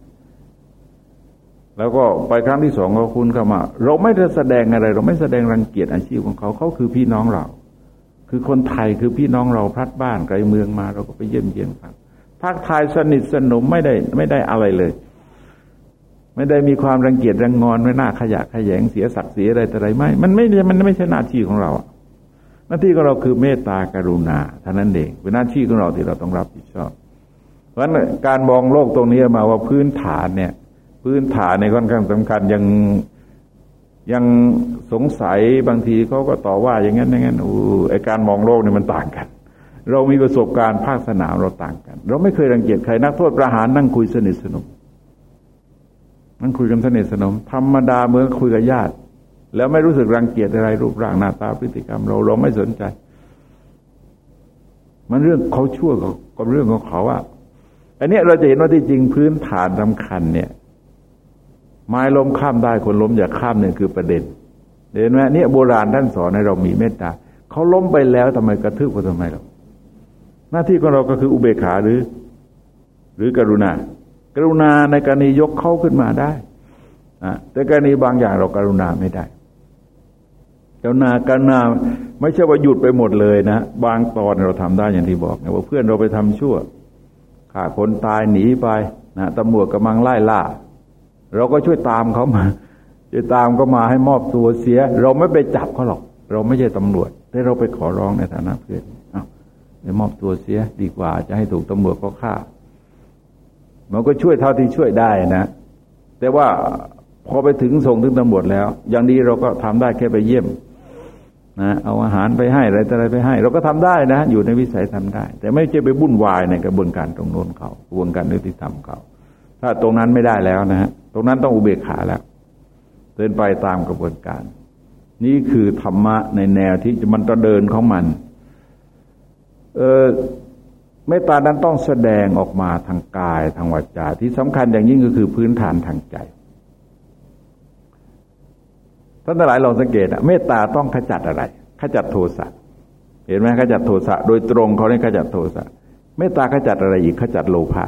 แล้วก็ไปครั้งที่สองเขาคุณเข้ามา เราไม่ได้แสดงอะไร เราไม่แสดงรังเกียจอาชีพของเขาเขาคือพี่น้องเรา คือคนไทยคือพี่น้องเราพลัดบ้านไกลเมืองมา เราก็ไปเยี่ยมเยียนครับทักทายสนิทสนมไม่ได้ไม่ได้อะไรเลย ไม่ได้มีความรังเกียจรังงอนไม่น่าขยะขยงเสียศักดิ์ศรีอะไรแต่ไรไม่ มันไม่มันไม่ใช่หน้าที่ของเราหน้าที่ของเราคือเมตตากรุณาเท่านั้นเองเป็นหน้าที่ของเราที่เราต้องรับผิดชอบ เพราะฉะนั้นการมองโลกตรงนี้มาว่าพื้นฐานเนี่ย พื้นฐานในค่อนข้างสำคัญยังยังสงสัยบางทีเขาก็ต่อว่าอย่างนั้นอย่างนั้นอู้ไอการมองโลกเนี่ยมันต่างกัน เรามีประสบการณ์ภาคสนามเราต่างกัน เราไม่เคยรังเกียจใครนักโทษประหารนั่งคุยสนิทสนุกมันคุยกันสนิทสนม ธรรมดาเหมือนคุยกับญาติ แล้วไม่รู้สึกรังเกียจอะไรรูปร่างหน้าตาพฤติกรรม เราเราไม่สนใจ มันเรื่องเขาชั่วกับเรื่องของเขาอะ อันนี้เราจะเห็นว่าที่จริงพื้นฐานสำคัญเนี่ย ไม้ล้มข้ามได้คนล้มอย่าข้ามเนี่ยคือประเด็นเห็นไหมเนี่ยโบราณท่านสอนให้เรามีเมตตาเขาล้มไปแล้วทำไมกระทืบเขาทำไมเราหน้าที่ของเราก็คืออุเบกขาหรือ หรือกรุณา กรุณาในกรณียกเขาขึ้นมาได้แต่กรณีบางอย่างเรากรุณาไม่ได้กรุณากรุณาไม่ใช่ว่าหยุดไปหมดเลยนะ บางตอนเราทำได้อย่างที่บอกนะว่าเพื่อนเราไปทำชั่ว ฆ่าคนตายหนีไปนะตำรวจกำลังไล่ล่า เราก็ช่วยตามเขามาจะตามก็มาให้มอบตัวเสีย เราไม่ไปจับเขาหรอก เราไม่ใช่ตำรวจ แต่เราไปขอร้องในฐานะเพื่อนเอาไปมอบตัวเสียดีกว่าจะให้ถูกตำรวจก็ฆ่า มันก็ช่วยเท่าที่ช่วยได้นะ แต่ว่าพอไปถึงส่งถึงตำรวจแล้ว อย่างดีเราก็ทำได้แค่ไปเยี่ยม นะเอาอาหารไปให้อะไรต่อะไรไปให้ เราก็ทำได้นะ อยู่ในวิสัยทำได้ แต่ไม่ใช่ไปบุ่นวายในกระบวนการตรงโน้นเขากระบวนการยุติธรรมเขาถ้าตรงนั้นไม่ได้แล้วนะฮะตรงนั้นต้องอุเบกขาแล้วเดินไปตามกระบวนการ นี่คือธรรมะในแนวที่มันจะเดินของมัน เออเมตตานั้นต้องแสดงออกมาทางกายทางวาจาที่สำคัญอย่างยิ่งก็คือพื้นฐานทางใจ ท่านทั้งหลายลองสังเกตอะเมตตาต้องขจัดอะไร ขจัดโทสะเห็นไหมขจัดโทสะโดยตรงเขาเนี่ยขจัดโทสะเมตตาขจัดอะไรอีกขจัดโลภะ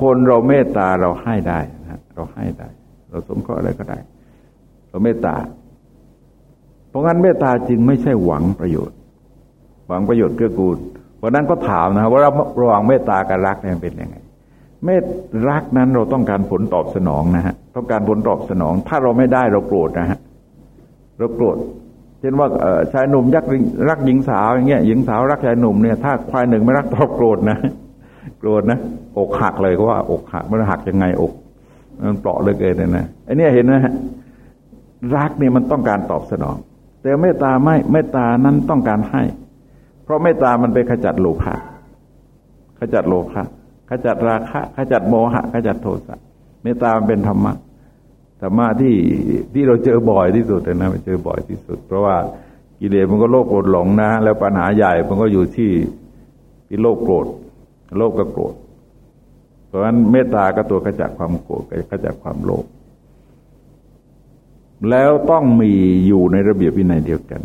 คนเราเมตตาเราให้ได้นะเราให้ได้ เราสมเคราะห์อะไรก็ได้ เราเมตตา เพราะงั้นเมตตาจึงไม่ใช่หวังประโยชน์ หวังประโยชน์เกื้อกูลเพราะนั้นก็ถามนะครับว่าระหว่างเมตตากับรักเนี่ยเป็นยังไงเมตรักนั้นเราต้องการผลตอบสนองนะฮะ ต้องการผลตอบสนอง ถ้าเราไม่ได้เราโกรธนะฮะเราโกรธเช่นว่าชายหนุ่มยักรักหญิงสาวอย่างเงี้ยหญิงสาวรักชายหนุ่มเนี่ยถ้าควายหนึ่งไม่รักต้องโกรธนะโกรธนะอกหักเลยก็ว่า อกหักมันหักยังไงอกมันเปราะเลยเกินนะไอ้นี่เห็นไหมฮะรักเนี่ยมันต้องการตอบสนอง แต่เมตตาไม่เมตตานั้นต้องการให้ เพราะเมตตามันไปขจัดโลภะขจัดโลภะขจัดราคะ ขจัดโมหะ ขจัดโทสะ เมตตาเป็นธรรมะธรรมะที่ที่เราเจอบ่อยที่สุดนะเจอบ่อยที่สุด เพราะว่ากิเลสมันก็โลภโกรธหลงนะ แล้วปัญหาใหญ่มันก็อยู่ที่ที่โลภโกรธโลภกับโกรธ เพราะฉะนั้นเมตตาก็ตัวขจัดความโกรธขจัดความโลภแล้วต้องมีอยู่ในระเบียบวินัยเดียวกัน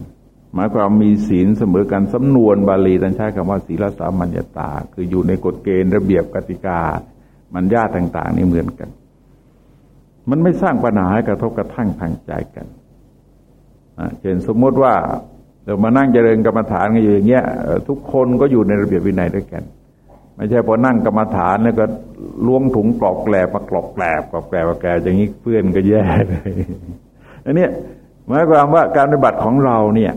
หมายความมีศีลเสมอกันสำนวนบาลีท่านใช้คำว่าศีลสามัญญาตา คืออยู่ในกฎเกณฑ์ระเบียบกติกา มันญาติต่าง ๆ นี่เหมือนกัน มันไม่สร้างปัญหาให้กระทบกระทั่งทางใจกันเช่นสมมติว่าเรามานั่งเจริญกรรมฐานกันอยู่อย่างเงี้ยทุกคนก็อยู่ในระเบียบวินัยด้วยกัน ไม่ใช่พอนั่งกรรมฐานแล้วก็ล้วงถุงกรอกแกลบมากรอกแกลบกรอกแกลบกรอกแกลบอย่างนี้เพื่อนก็แย่เลยอันนี้หมายความว่าการปฏิบัติของเราเนี่ย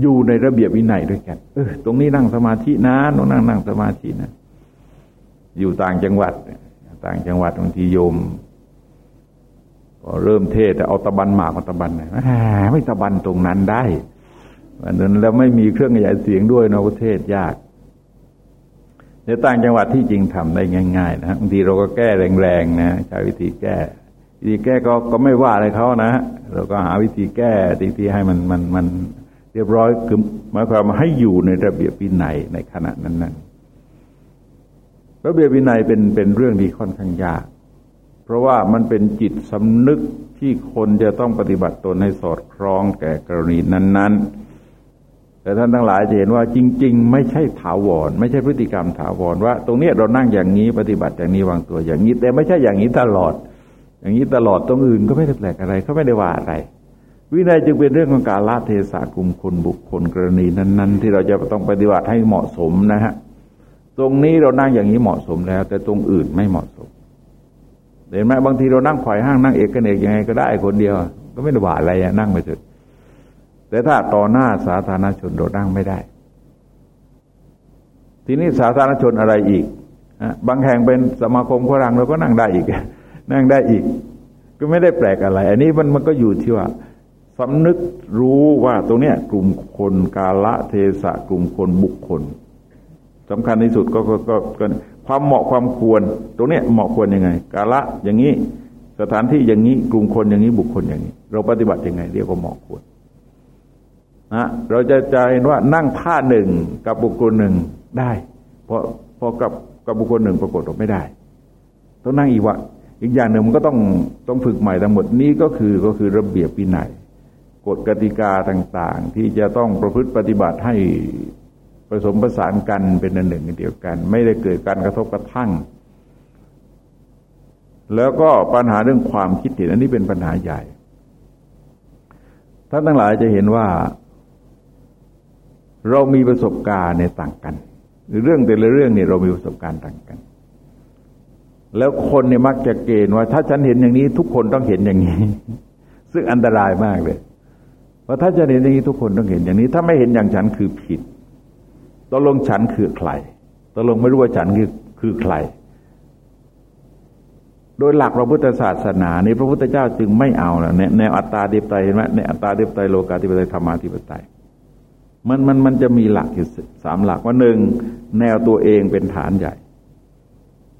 อยู่ในระเบียบวินัยด้วยกัน เออ ตรงนี้นั่งสมาธินะตรงนั่งนั่งสมาธินะ อยู่ต่างจังหวัด ต่างจังหวัดบางทีโยม เริ่มเทศเอาตะบันหมากมาตะบันไม่ตะบันตรงนั้นได้วันนั้นแล้วไม่มีเครื่องขยายเสียงด้วยนะเทศยากในต่างจังหวัดที่จริงทำได้ง่ายๆนะบางทีเราก็แก้แรงๆนะใช้วิธีแก้วิธีแก้ก็ก็ไม่ว่าอะไรเขานะเราก็หาวิธีแก้ที่ให้มันมันมันเรียบร้อยคือหมายความให้อยู่ในระเบียบวินัยในขณะนั้นนั้นระเบียบวินัยเป็นเป็นเรื่องที่ค่อนข้างยากเพ ราะว่ามันเป็นจิตสำนึกที่คนจะต้องปฏิบัติตนให้สอดคล้องแก่กรณีนั้น ๆ แต่ท่านทั้งหลายจะเห็นว่าจริง ๆ ไม่ใช่ถาวร ไม่ใช่พฤติกรรมถาวรว่า ตรงนี้เรานั่งอย่างนี้ปฏิบัติอย่างนี้วางตัวอย่างนี้ แต่ไม่ใช่อย่างนี้ตลอด อย่างนี้ตลอดตรงอื่นก็ไม่ได้แปลกอะไรเขาไม่ได้ว่าอะไร วินัยจึงเป็นเรื่องของการละเทศะกลุ่มคนบุคคลกรณีนั้น ๆ ที่เราจะต้องปฏิบัติให้เหมาะสมนะฮะตรงนี้เรานั่งอย่างนี้เหมาะสมแล้ว แต่ตรงอื่นไม่เหมาะสม เห็นไหมบางทีเรานั่งข่อยห้างนั่งเอกกันเอกยังไงก็ได้คนเดียว ก็ไม่ได้ว่าอะไรนั่งไปเถอะแต่ถ้าต่อหน้าสาธารณชนเรานั่งไม่ได้ ทีนี้สาธารณชนอะไรอีกบางแห่งเป็นสมาคมขรังเราก็นั่งได้อีก นั่งได้อีก ก็ไม่ได้แปลกอะไร อันนี้มันมันก็อยู่ที่ว่าสำนึกรู้ว่าตรงเนี้ยกลุ่มคนกาละเทศะกลุ่มคนบุคคลสำคัญที่สุดก็ก็ก็ ความเหมาะความควร ตรงนี้เหมาะควรยังไง กาละอย่างนี้สถานที่อย่างนี้กลุ่มคนอย่างนี้บุคคลอย่างนี้ เราปฏิบัติยังไง เรียกว่าเหมาะควรนะเราจะใจว่านั่งท่าหนึ่งกับบุคคลหนึ่งได้ เพราะพอกับกับบุคคลหนึ่งปรากฏว่าไม่ได้ ต้องนั่งอีกวะอีกอย่างหนึ่งมันก็ต้องต้องฝึกใหม่ทั้งหมดนี้ก็คือก็คือระเบียบวินัยกฎกติกาต่าง ๆ ที่จะต้องประพฤติปฏิบัติให้ ผสมประสานกันเป็นอันหนึ่งเดียวกัน ไม่ได้เกิดการกระทบกระทั่ง แล้วก็ปัญหาเรื่องความคิดเห็นอันนี้เป็นปัญหาใหญ่ท่านทั้งหลายจะเห็นว่า เรามีประสบการณ์ในต่างกันหรือเรื่องแต่ละเรื่องเนี่ยเรามีประสบการณ์ต่างกัน แล้วคนเนี่ยมักจะเกณฑ์ว่า ถ้าฉันเห็นอย่างนี้ ทุกคนต้องเห็นอย่างนี้ ซึ่งอันตรายมากเลยเพราะถ้าจะเห็นอย่างนี้ทุกคนต้องเห็นอย่างนี้ ถ้าไม่เห็นอย่างฉันคือผิด ตกลงฉันคือใครตกลงไม่รู้ว่าฉันคือคือใคร โดยหลักพระพุทธศาสนานี้พระพุทธเจ้าจึงไม่เอาแล้วแนวอัตตาเดียบไตเห็นไหมในอัตตาเดียบไตโลกาธิปไตยธรรมาธิปไตยมันมันมันจะมีหลักอยู่สามหลักว่าหนึ่งแนวตัวเองเป็นฐานใหญ่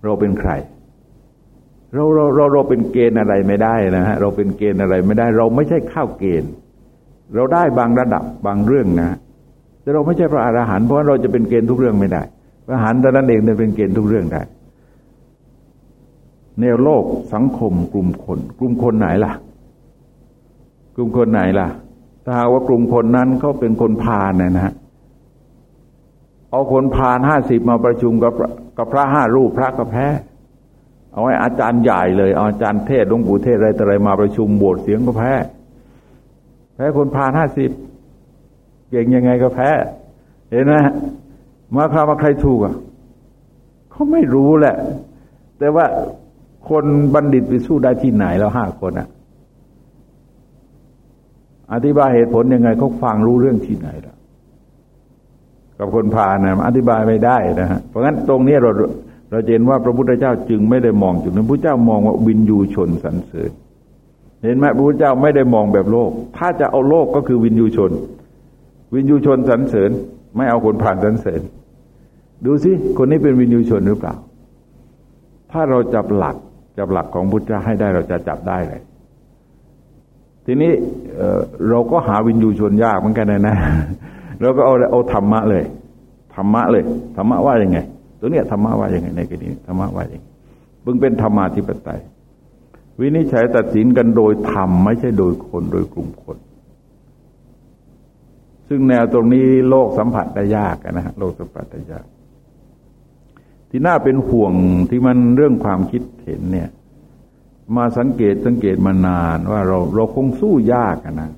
เราเป็นใคร เราเราเราเราเป็นเกณฑ์อะไรไม่ได้นะฮะเราเป็นเกณฑ์อะไรไม่ได้ เราไม่ใช่ข้าวเกณฑ์ เราได้บางระดับบางเรื่องนะ แต่เราไม่ใช่พระอรหันต์เพราะเราจะเป็นเกณฑ์ทุกเรื่องไม่ได้ พระอรหันต์แต่นั้นเองจะเป็นเกณฑ์ทุกเรื่องได้แนวโลกสังคมกลุ่มคน กลุ่มคนไหนล่ะ กลุ่มคนไหนล่ะ ถ้าหากว่ากลุ่มคนนั้นเขาเป็นคนพาลนะนะเอาคนพาลห้าสิบมาประชุมกับกับพระห้ารูปพระก็แพ้เอาไว้อาจารย์ใหญ่เลยเอาอาจารย์เทศหลวงปู่เทศอะไรต่อะไรมาประชุมโบสถ์เสียงก็แพ้แพ้คนพาลห้าสิบ เก่งยังไงก็แพ้ เห็นไหมมาพามาใครถูกอะเขาไม่รู้แหละ แต่ว่าคนบัณฑิตไปสู้ได้ที่ไหนแล้วห้าคนอะ อธิบายเหตุผลยังไงเขาฟังรู้เรื่องที่ไหนล่ะกับคนพานะอธิบายไม่ได้นะฮะเพราะงั้นตรงนี้เราเราเห็นว่าพระพุทธเจ้าจึงไม่ได้มองจุดนั้นพระเจ้ามองว่าวินยูชนสรรเสริญเห็นไหมพระพุทธเจ้าไม่ได้มองแบบโลก ถ้าจะเอาโลกก็คือวินยูชน วินยูชนสรรเสริญ ไม่เอาคนผ่านสรรเสริญ ดูสิคนนี้เป็นวินยูชนหรือเปล่า ถ้าเราจับหลักจับหลักของพุทธเจ้าให้ได้เราจะจับได้เลย ทีนี้เราก็หาวินยูชนยากเหมือนกันนะนะเราก็เอาเอาธรรมะเลยธรรมะเลยธรรมะว่ายังไง ตัวเนี้ยธรรมะว่ายังไงในกรณีธรรมะว่าอย่างเพิ่งเป็นธรรมาธิปไตย วินิจฉัยตัดสินกันโดยธรรม ไม่ใช่โดยคนโดยกลุ่มคน ซึ่งแนวตรงนี้โลกสัมผัสได้ยากนะฮะโลกสัมผัสได้ยาก ที่น่าเป็นห่วงที่มันเรื่องความคิดเห็นเนี่ย มาสังเกตสังเกตมานานว่าเราเราคงสู้ยากนะ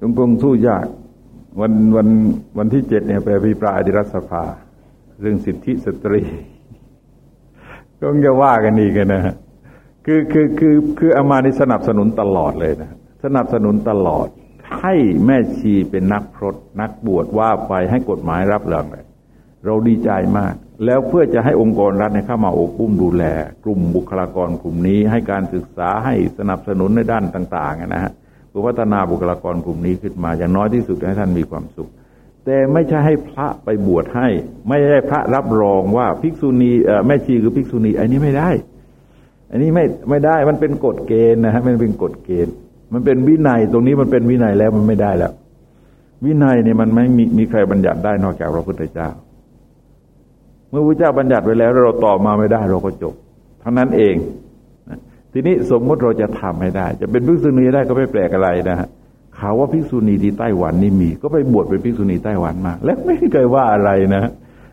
คงคงสู้ยาก วันวันวันที่เจ็ดเนี่ยไปพิปรายดิรัฐสภา เรื่องสิทธิสตรีก็จะว่ากันอีกนะฮะคือคือคือคืออามานี่สนับสนุนตลอดเลยนะ สนับสนุนตลอด ให้แม่ชีเป็นนักพรตนักบวชว่าไปให้กฎหมายรับรองเลยเราดีใจมาก แล้วเพื่อจะให้องค์กรรัฐเข้ามาอบอุ้มดูแล กลุ่มบุคลากรกลุ่มนี้ ให้การศึกษาให้สนับสนุนในด้านต่าง ๆ นะฮะเพื่อพัฒนาบุคลากรกลุ่มนี้ขึ้นมา อย่างน้อยที่สุดให้ท่านมีความสุข แต่ไม่ใช่ให้พระไปบวชให้ ไม่ใช่พระรับรองว่าภิกษุณีแม่ชีคือภิกษุณีอันนี้ไม่ได้ อันนี้ไม่ไม่ได้มันเป็นกฎเกณฑ์นะฮะมันเป็นกฎเกณฑ์ มันเป็นวินัยตรงนี้มันเป็นวินัยแล้วมันไม่ได้แล้ว วินัยเนี่ยมันไม่มีมีใครบัญญัติได้นอกจากพระพุทธเจ้า เมื่อพระเจ้าบัญญัติไว้แล้วเราตอบมาไม่ได้เราก็จบเท่านั้นเองทีนี้สมมติเราจะทำให้ได้ จะเป็นภิกษุณีได้ก็ไม่แปลกอะไรนะฮะข่าวว่าภิกษุณีที่ไต้หวันนี่มี ก็ไปบวชเป็นภิกษุณีไต้หวันมา แล้วไม่เคยว่าอะไรนะ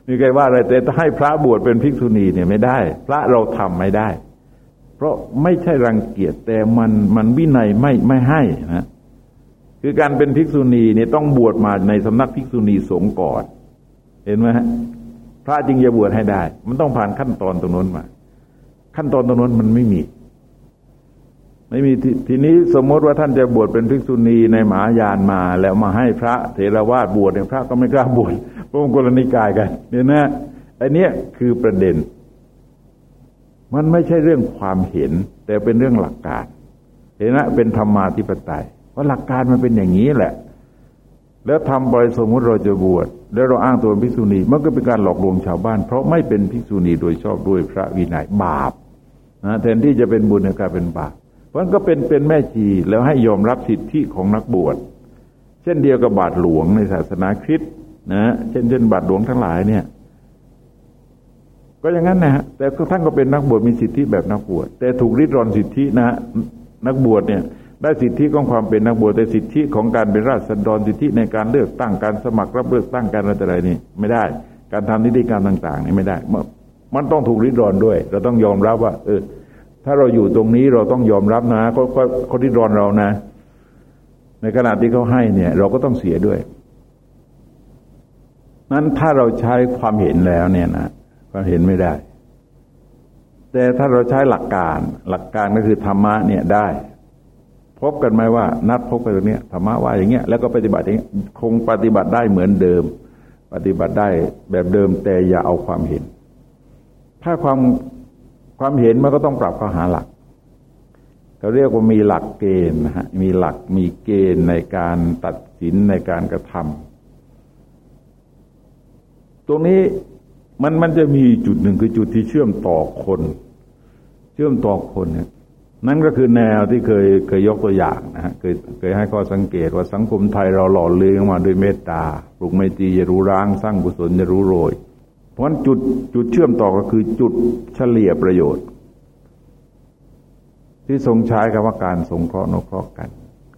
ไม่เคยว่าอะไรแต่ถ้าให้พระบวชเป็นภิกษุณีเนี่ยไม่ได้ พระเราทำไม่ได้ ราะไม่ใช่รังเกียจแต่มันมันวินัยไม่ไม่ให้นะคือการเป็นภิกษุณีเนี่ยต้องบวชมาในสำนักภิกษุณีสงฆ์ก่อนเห็นไหมฮะพระจึงจะบวชให้ได้ มันต้องผ่านขั้นตอนตรงนั้นมา ขั้นตอนตรงนั้นมันไม่มี ไม่มีททีนี้สมมติว่าท่านจะบวชเป็นภิกษุณีในมหายานมา แล้วมาให้พระเถรวาทบวชเนี่ยพระก็ไม่กล้าบวชเพราะองค์กรณิกายกันเนี่ยนะอันนี้ยคือประเด็น มันไม่ใช่เรื่องความเห็น แต่เป็นเรื่องหลักการ เห็นไหมเป็นธรรมาธิปไตยว่าหลักการมันเป็นอย่างนี้แหละ แล้วทำไปสมมุติเราจะบวชแล้วเราอ้างตัวเป็นภิกษุณีมันก็เป็นการหลอกลวงชาวบ้าน เพราะไม่เป็นภิกษุณีโดยชอบด้วยพระวินัยบาปนะแทนที่จะเป็นบุญกลายเป็นบาปเพราะนั้นก็เป็นเป็นแม่ชีแล้วให้ยอมรับสิทธิของนักบวชเช่นเดียวกับบาทหลวงในศาสนาคริสต์นะเช่นเช่นบาทหลวงทั้งหลายเนี่ย ก็อย่างนั้นนะฮะแต่ท่านก็เป็นนักบวชมีสิทธิแบบนักบวชแต่ถูกริดรอนสิทธินะนักบวชเนี่ยได้สิทธิของความเป็นนักบวชแต่สิทธิของการเป็นราษฎรสิทธิในการเลือกตั้งการสมัครรับเลือกตั้งการอะไรนี่ไม่ได้ การทำนิติกรรมต่าง ๆ นี่ไม่ได้ มันต้องถูกริดรอนด้วย เราต้องยอมรับว่า เออ ถ้าเราอยู่ตรงนี้เราต้องยอมรับนะเขาเขาริดรอนเรานะ ในขณะที่เขาให้เนี่ย เราก็ต้องเสียด้วยนั้นถ้าเราใช้ความเห็นแล้วเนี่ยนะ ควาเห็นไม่ได้ แต่ถ้าเราใช้หลักการหลักการก็คือธรรมะเนี่ยได้ พบกันไหมว่า นัดพบกันตรงนี้ธรรมะว่าอย่างเงี้ยแล้วก็ปฏิบัติอย่างนี้ยคงปฏิบัติได้เหมือนเดิม ปฏิบัติได้แบบเดิมแต่อย่าเอาความเห็น ถ้าความความเห็นมันก็ต้องปรับข้อหาหลักเขาเรียกว่ามีหลักเกณฑ์นะฮะ มีหลักมีเกณฑ์ในการตัดสินในการกระทำตรงนี้ มันมันจะมีจุดหนึ่งคือจุดที่เชื่อมต่อคน เชื่อมต่อคนเนี่ยนั่นก็คือแนวที่เคยเคยยกตัวอย่างนะฮะเคยเคยให้ข้อสังเกตว่าสังคมไทยเราหล่อเลี้ยงมาด้วยเมตตาปลุกไมตรีจะรู้ร้าง สร้างกุศลจะรู้โรย เพราะฉะนั้นจุดจุดเชื่อมต่อก็คือจุดเฉลี่ยประโยชน์ ที่ทรงใช้คำว่าการสงเคราะห์นเคราะห์กัน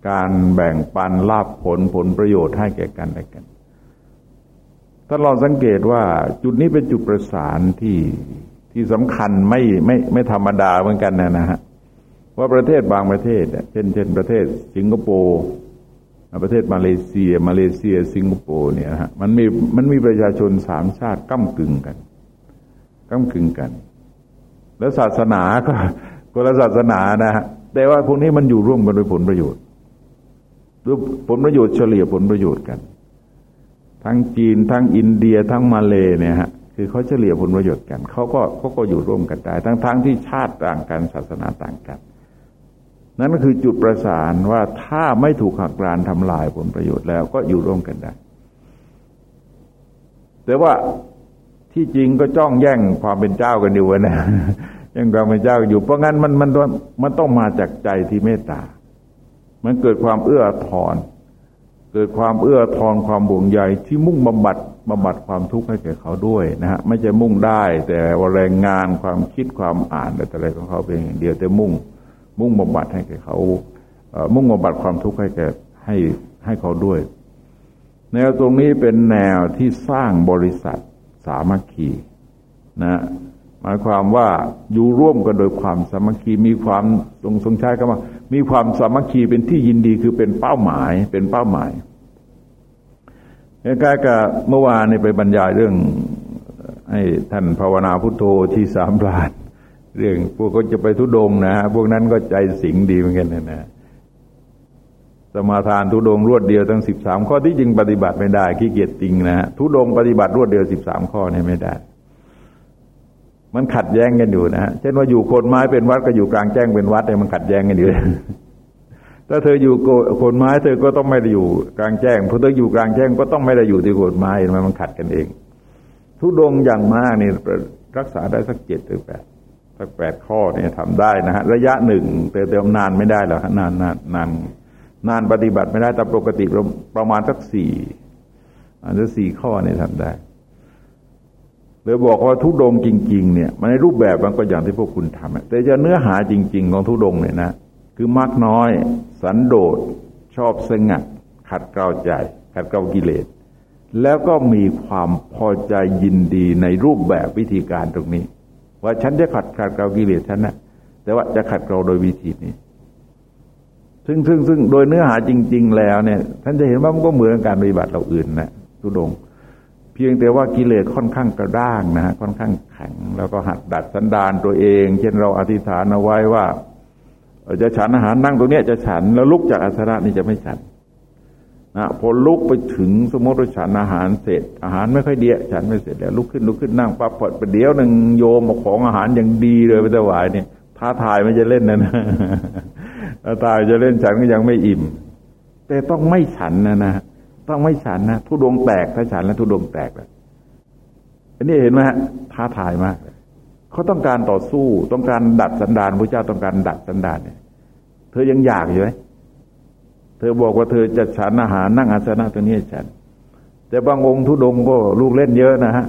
การแบ่งปันลาบผลผลประโยชน์ให้แก่กันและกัน ถ้าเราสังเกตว่าจุดนี้เป็นจุดประสานที่ที่สำคัญไม่ไม่ไม่ธรรมดาเหมือนกันนะนะฮะว่าประเทศบางประเทศเช่นเช่นประเทศสิงคโปร์ประเทศมาเลเซีย มาเลเซีย สิงคโปร์เนี่ยฮะมันมีมันมีประชาชนสามชาติก้ากึ่งกันก้ากึ่งกัน แล้วศาสนาก็คนละศาสนานะฮะแต่ว่าพวกนี้มันอยู่ร่วมกันโดยผลประโยชน์ด้วยผลประโยชน์เฉลี่ยผลประโยชน์กัน ทั้งจีน ทั้งอินเดียทั้งมาเลเนี่ยฮะคือเขาเฉลี่ยผลประโยชน์กันเขาก็เขาก็อยู่ร่วมกันได้ ทั้งทั้งที่ชาติต่างกันศาสนาต่างกัน นั่นก็คือจุดประสานว่าถ้าไม่ถูกหักกรานทำลายผลประโยชน์แล้วก็อยู่ร่วมกันได้ แต่ว่าที่จริงก็จ้องแย่งความเป็นเจ้ากันอยู่นะแย่งความเป็นเจ้าอยู่ เพราะงั้นมันมันมันต้องมาจากใจที่เมตตา มันเกิดความเอื้อทอน เกิดความเอื้อทอนความบ่วงใยที่มุ่งบำบัดบำบัดความทุกข์ให้แก่เขาด้วยนะฮะไม่ใช่มุ่งได้ แต่ว่าแรงงานความคิดความอ่านอะไรของเขาเป็นอย่างเดียวแต่มุ่ง มุ่งบำบัดให้แก่เขามุ่งบำบัดความทุกข์ให้แก่ให้ให้เขาด้วย แนวตรงนี้เป็นแนวที่สร้างบริษัทสามัคคีนะ หมายความว่าอยู่ร่วมกันโดยความสามัคคีมีความทรงทรงใช้คำว่า มีความสามัคคีเป็นที่ยินดีคือเป็นเป้าหมาย เป็นเป้าหมายใกล้กับเมื่อวานนี่ไปบรรยายเรื่องให้ท่านภาวนาพุทโธที่สามพลานเรื่องพวกเขาจะไปทุดงนะฮะพวกนั้นก็ใจสิงดีเหมือนกันนะนะสมาทานทุดงรวดเดียวทั้งสิบสามข้อที่จริงปฏิบัติไม่ได้ขี้เกียจจริงนะฮะทุดงปฏิบัติรวดเดียวสิบสามข้อนี่ไม่ได้ มันขัดแย้งกันอยู่นะฮะเช่นว่าอยู่โคนไม้เป็นวัดก็อยู่กลางแจ้งเป็นวัดเนี่ยมันขัดแย้งกันอยู่ถ้าเธออยู่โคนไม้เธอก็ต้องไม่ได้อยู่กลางแจ้งพอเธออยู่กลางแจ้งก็ต้องไม่ได้อยู่ที่โคนไม้มันมันขัดกันเอง ทุดงอย่างมากนี่รักษาได้สักเจ็ดหรือแปดสักแปดข้อเนี่ยทำได้นะฮะระยะหนึ่งแต่เติมนานไม่ได้หรอกนานนานนานนานปฏิบัติไม่ได้แต่ปกติประมาณสักสี่อันนี้สี่ข้อเนี่ยทำได้ เลยบอกว่าทุดงจริง ๆ เนี่ยมันในรูปแบบมันก็อย่างที่พวกคุณทำแต่จะเนื้อหาจริง ๆ ของทุดงเนี่ยนะ คือมากน้อย สันโดษ ชอบสงัด ขัดเกลาใจ ขัดเกลากิเลส แล้วก็มีความพอใจยินดีในรูปแบบวิธีการตรงนี้ ว่าฉันจะขัดขัดเกลากิเลสฉันนะแต่ว่าจะขัดเกลาโดยวิธีนี้ ซึ่งซึ่งซึ่งโดยเนื้อหาจริง ๆ แล้วเนี่ย ท่านจะเห็นว่ามันก็เหมือนการปฏิบัติเราอื่นนะทุดง เพียงแต่ว่ากิเลสค่อนข้างกระด้างนะฮะค่อนข้างแข็ง แล้วก็หัดดัดสันดานตัวเอง เช่นเราอธิษฐานเอาไว้ว่าจะฉันอาหารนั่งตรงนี้จะฉันแล้วลุกจากอาสนะนี่จะไม่ฉันนะพอลุกไปถึงสมมติฉันอาหารเสร็จ อาหารไม่ค่อยเดียฉันไม่เสร็จแล้วลุกขึ้นลุกขึ้นนั่งปั๊บพอประเดี๋ยวหนึ่งโยมมาของอาหารอย่างดีเลยไปถวายเนี่ยท้าทายไม่จะเล่นนะนะท้าทายจะเล่นฉันก็ยังไม่อิ่ม แต่ต้องไม่ฉันนะนะ ต้องไม่ฉันนะทุดงแตกถ้าฉันแล้วทุดงแตกเลยอันนี้เห็นไหมฮะท้าทายมากเลยเขาต้องการต่อสู้ต้องการดัดสันดานพระเจ้าต้องการดัดสันดานเนี่ยเธอยังอยากอยู่ไหมเธอบอกว่าเธอจะฉันอาหารนั่งอาสนะตัวนี้ฉัน แต่บางองค์ทุดงก็ลูกเล่นเยอะนะฮะ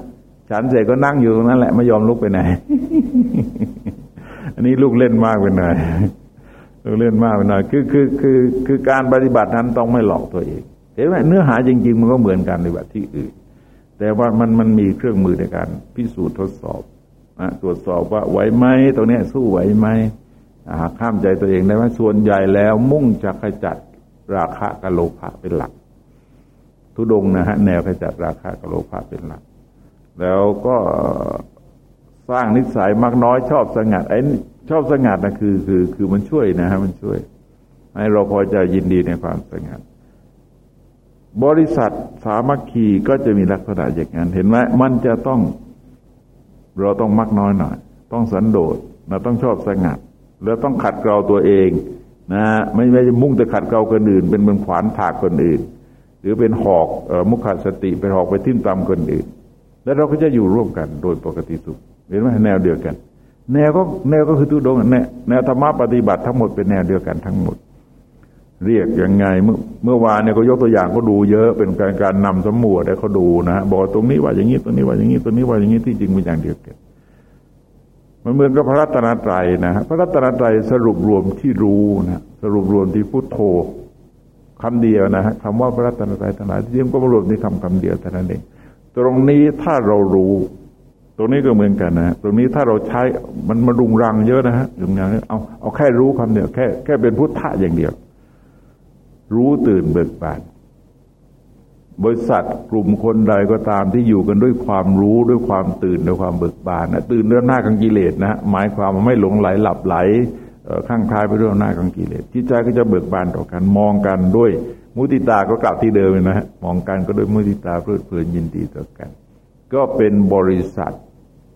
ฉันเสร็จก็นั่งอยู่ตรงนั่นแหละไม่ยอมลุกไปไหน อันนี้ลูกเล่นมากไปหน่อยลูกเล่นมากไปหน่อยคือคือคือคือการปฏิบัตินั้นต้องไม่หลอกตัวเอง เห็นไหมเนื้อหาจริง ๆ มันก็เหมือนกันในแบบที่อื่น แต่ว่ามันมันมีเครื่องมือในการพิสูจน์ทดสอบนะตรวจสอบว่าไหวไหมตรงนี้สู้ไหวไหมหาข้ามใจตัวเองได้ไหมส่วนใหญ่แล้วมุ่งจะขจัดราคะกับโลภะเป็นหลัก ทุดงนะฮะแนวขจัดราคะกับโลภะเป็นหลัก แล้วก็สร้างนิสัยมากน้อยชอบสงัดไอ้ชอบสงัดนะคือคือคือมันช่วยนะฮะมันช่วย ให้เราพอใจยินดีในความสงัด บริษัทสามัคคีก็จะมีลักษณะอย่างนั้นเห็นไหมมันจะต้องเราต้องมักน้อยหน่อย ต้องสันโดษเราต้องชอบสงัด แล้วต้องขัดเกลาตัวเองนะไม่ไม่มุ่งแต่ขัดเกลาคนอื่น เป็นเมืองขวานถากคนอื่น หรือเป็นหอกมุขสติเป็นหอกไปทิ่มตามคนอื่น แล้วเราก็จะอยู่ร่วมกันโดยปกติสุขเห็นไหมแนวเดียวกัน แนวก็แนวก็คือทุดงแนวธรรมะปฏิบัติทั้งหมดเป็นแนวเดียวกันทั้งหมด เรียกยังไง เมื่อเมื่อวานเนี่ยก็ยกตัวอย่างก็ดูเยอะเป็นการการนำสมมติได้เขาดูนะบอกตรงนี้ว่าอย่างนี้ตรงนี้ว่าอย่างนี้ตรงนี้ว่าอย่างนี้ที่จริงเป็นอย่างเดียวกันมันเหมือนกับพระรัตนตรัยนะฮะพระรัตนตรัยสรุปรวมที่รู้นะสรุปรวมที่พุทโธคำเดียวนะฮะคำว่าพระรัตนตรัยทั้งหลายที่จริงก็มารวมในคำคำเดียวแต่นั้นเองตรงนี้ถ้าเรารู้ ตรงนี้ก็เหมือนกันนะตรงนี้ถ้าเราใช้มันมารุงรังเยอะนะฮะอย่างนี้เอาเอาแค่รู้คำเดียวแค่แค่เป็นพุทธะอย่างเดียว รู้ตื่นเบิกบานบริษัทกลุ่มคนใดก็ตามที่อยู่กันด้วยความรู้ด้วยความตื่นด้วยความเบิกบานนะตื่นเรื่องหน้ากังกิเลสนะหมายความว่าไม่หลงไหลหลับไหลข้างท้ายไปเรื่องหน้ากังกิเลสจิตใจก็จะเบิกบานต่อกันมองกันด้วยมุติตาก็กลับที่เดิมนะฮะมองกันก็ด้วยมุติตาเพลิดเพลินยินดีต่อกัน ก็เป็นบริษัท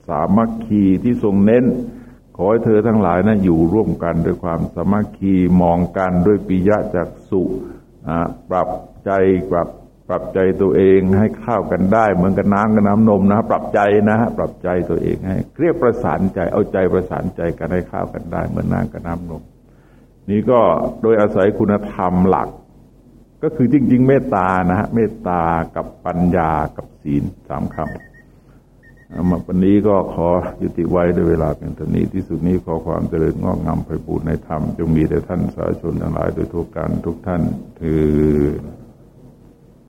สามัคคีที่ทรงเน้น อให้เธอทั้งหลายนะอยู่ร่วมกันด้วยความสมัคคีมองกันด้วยปิยะจักสุปรับใจปรับปรับใจตัวเองให้เข้ากันได้ เหมือนกับน้ำกับน้ำนมนะ ปรับใจนะฮะปรับใจตัวเองให้เรียกประสานใจเอาใจประสานใจกันให้เข้ากันได้ เหมือนน้ำกับน้ำนม นี่ก็โดยอาศัยคุณธรรมหลัก ก็คือจริง ๆ เมตตานะฮะเมตตากับปัญญากับศีลสามคำ มาวันนี้ก็ขอยุติไว้ด้วยเวลาเป็นตอนนี้ที่สุดนี้ขอความเจริญงอกงามไปบูรณในธรรม จงมีแด่ท่านสาธุชนทั้งหลายโดยทุกการทุกท่านถือ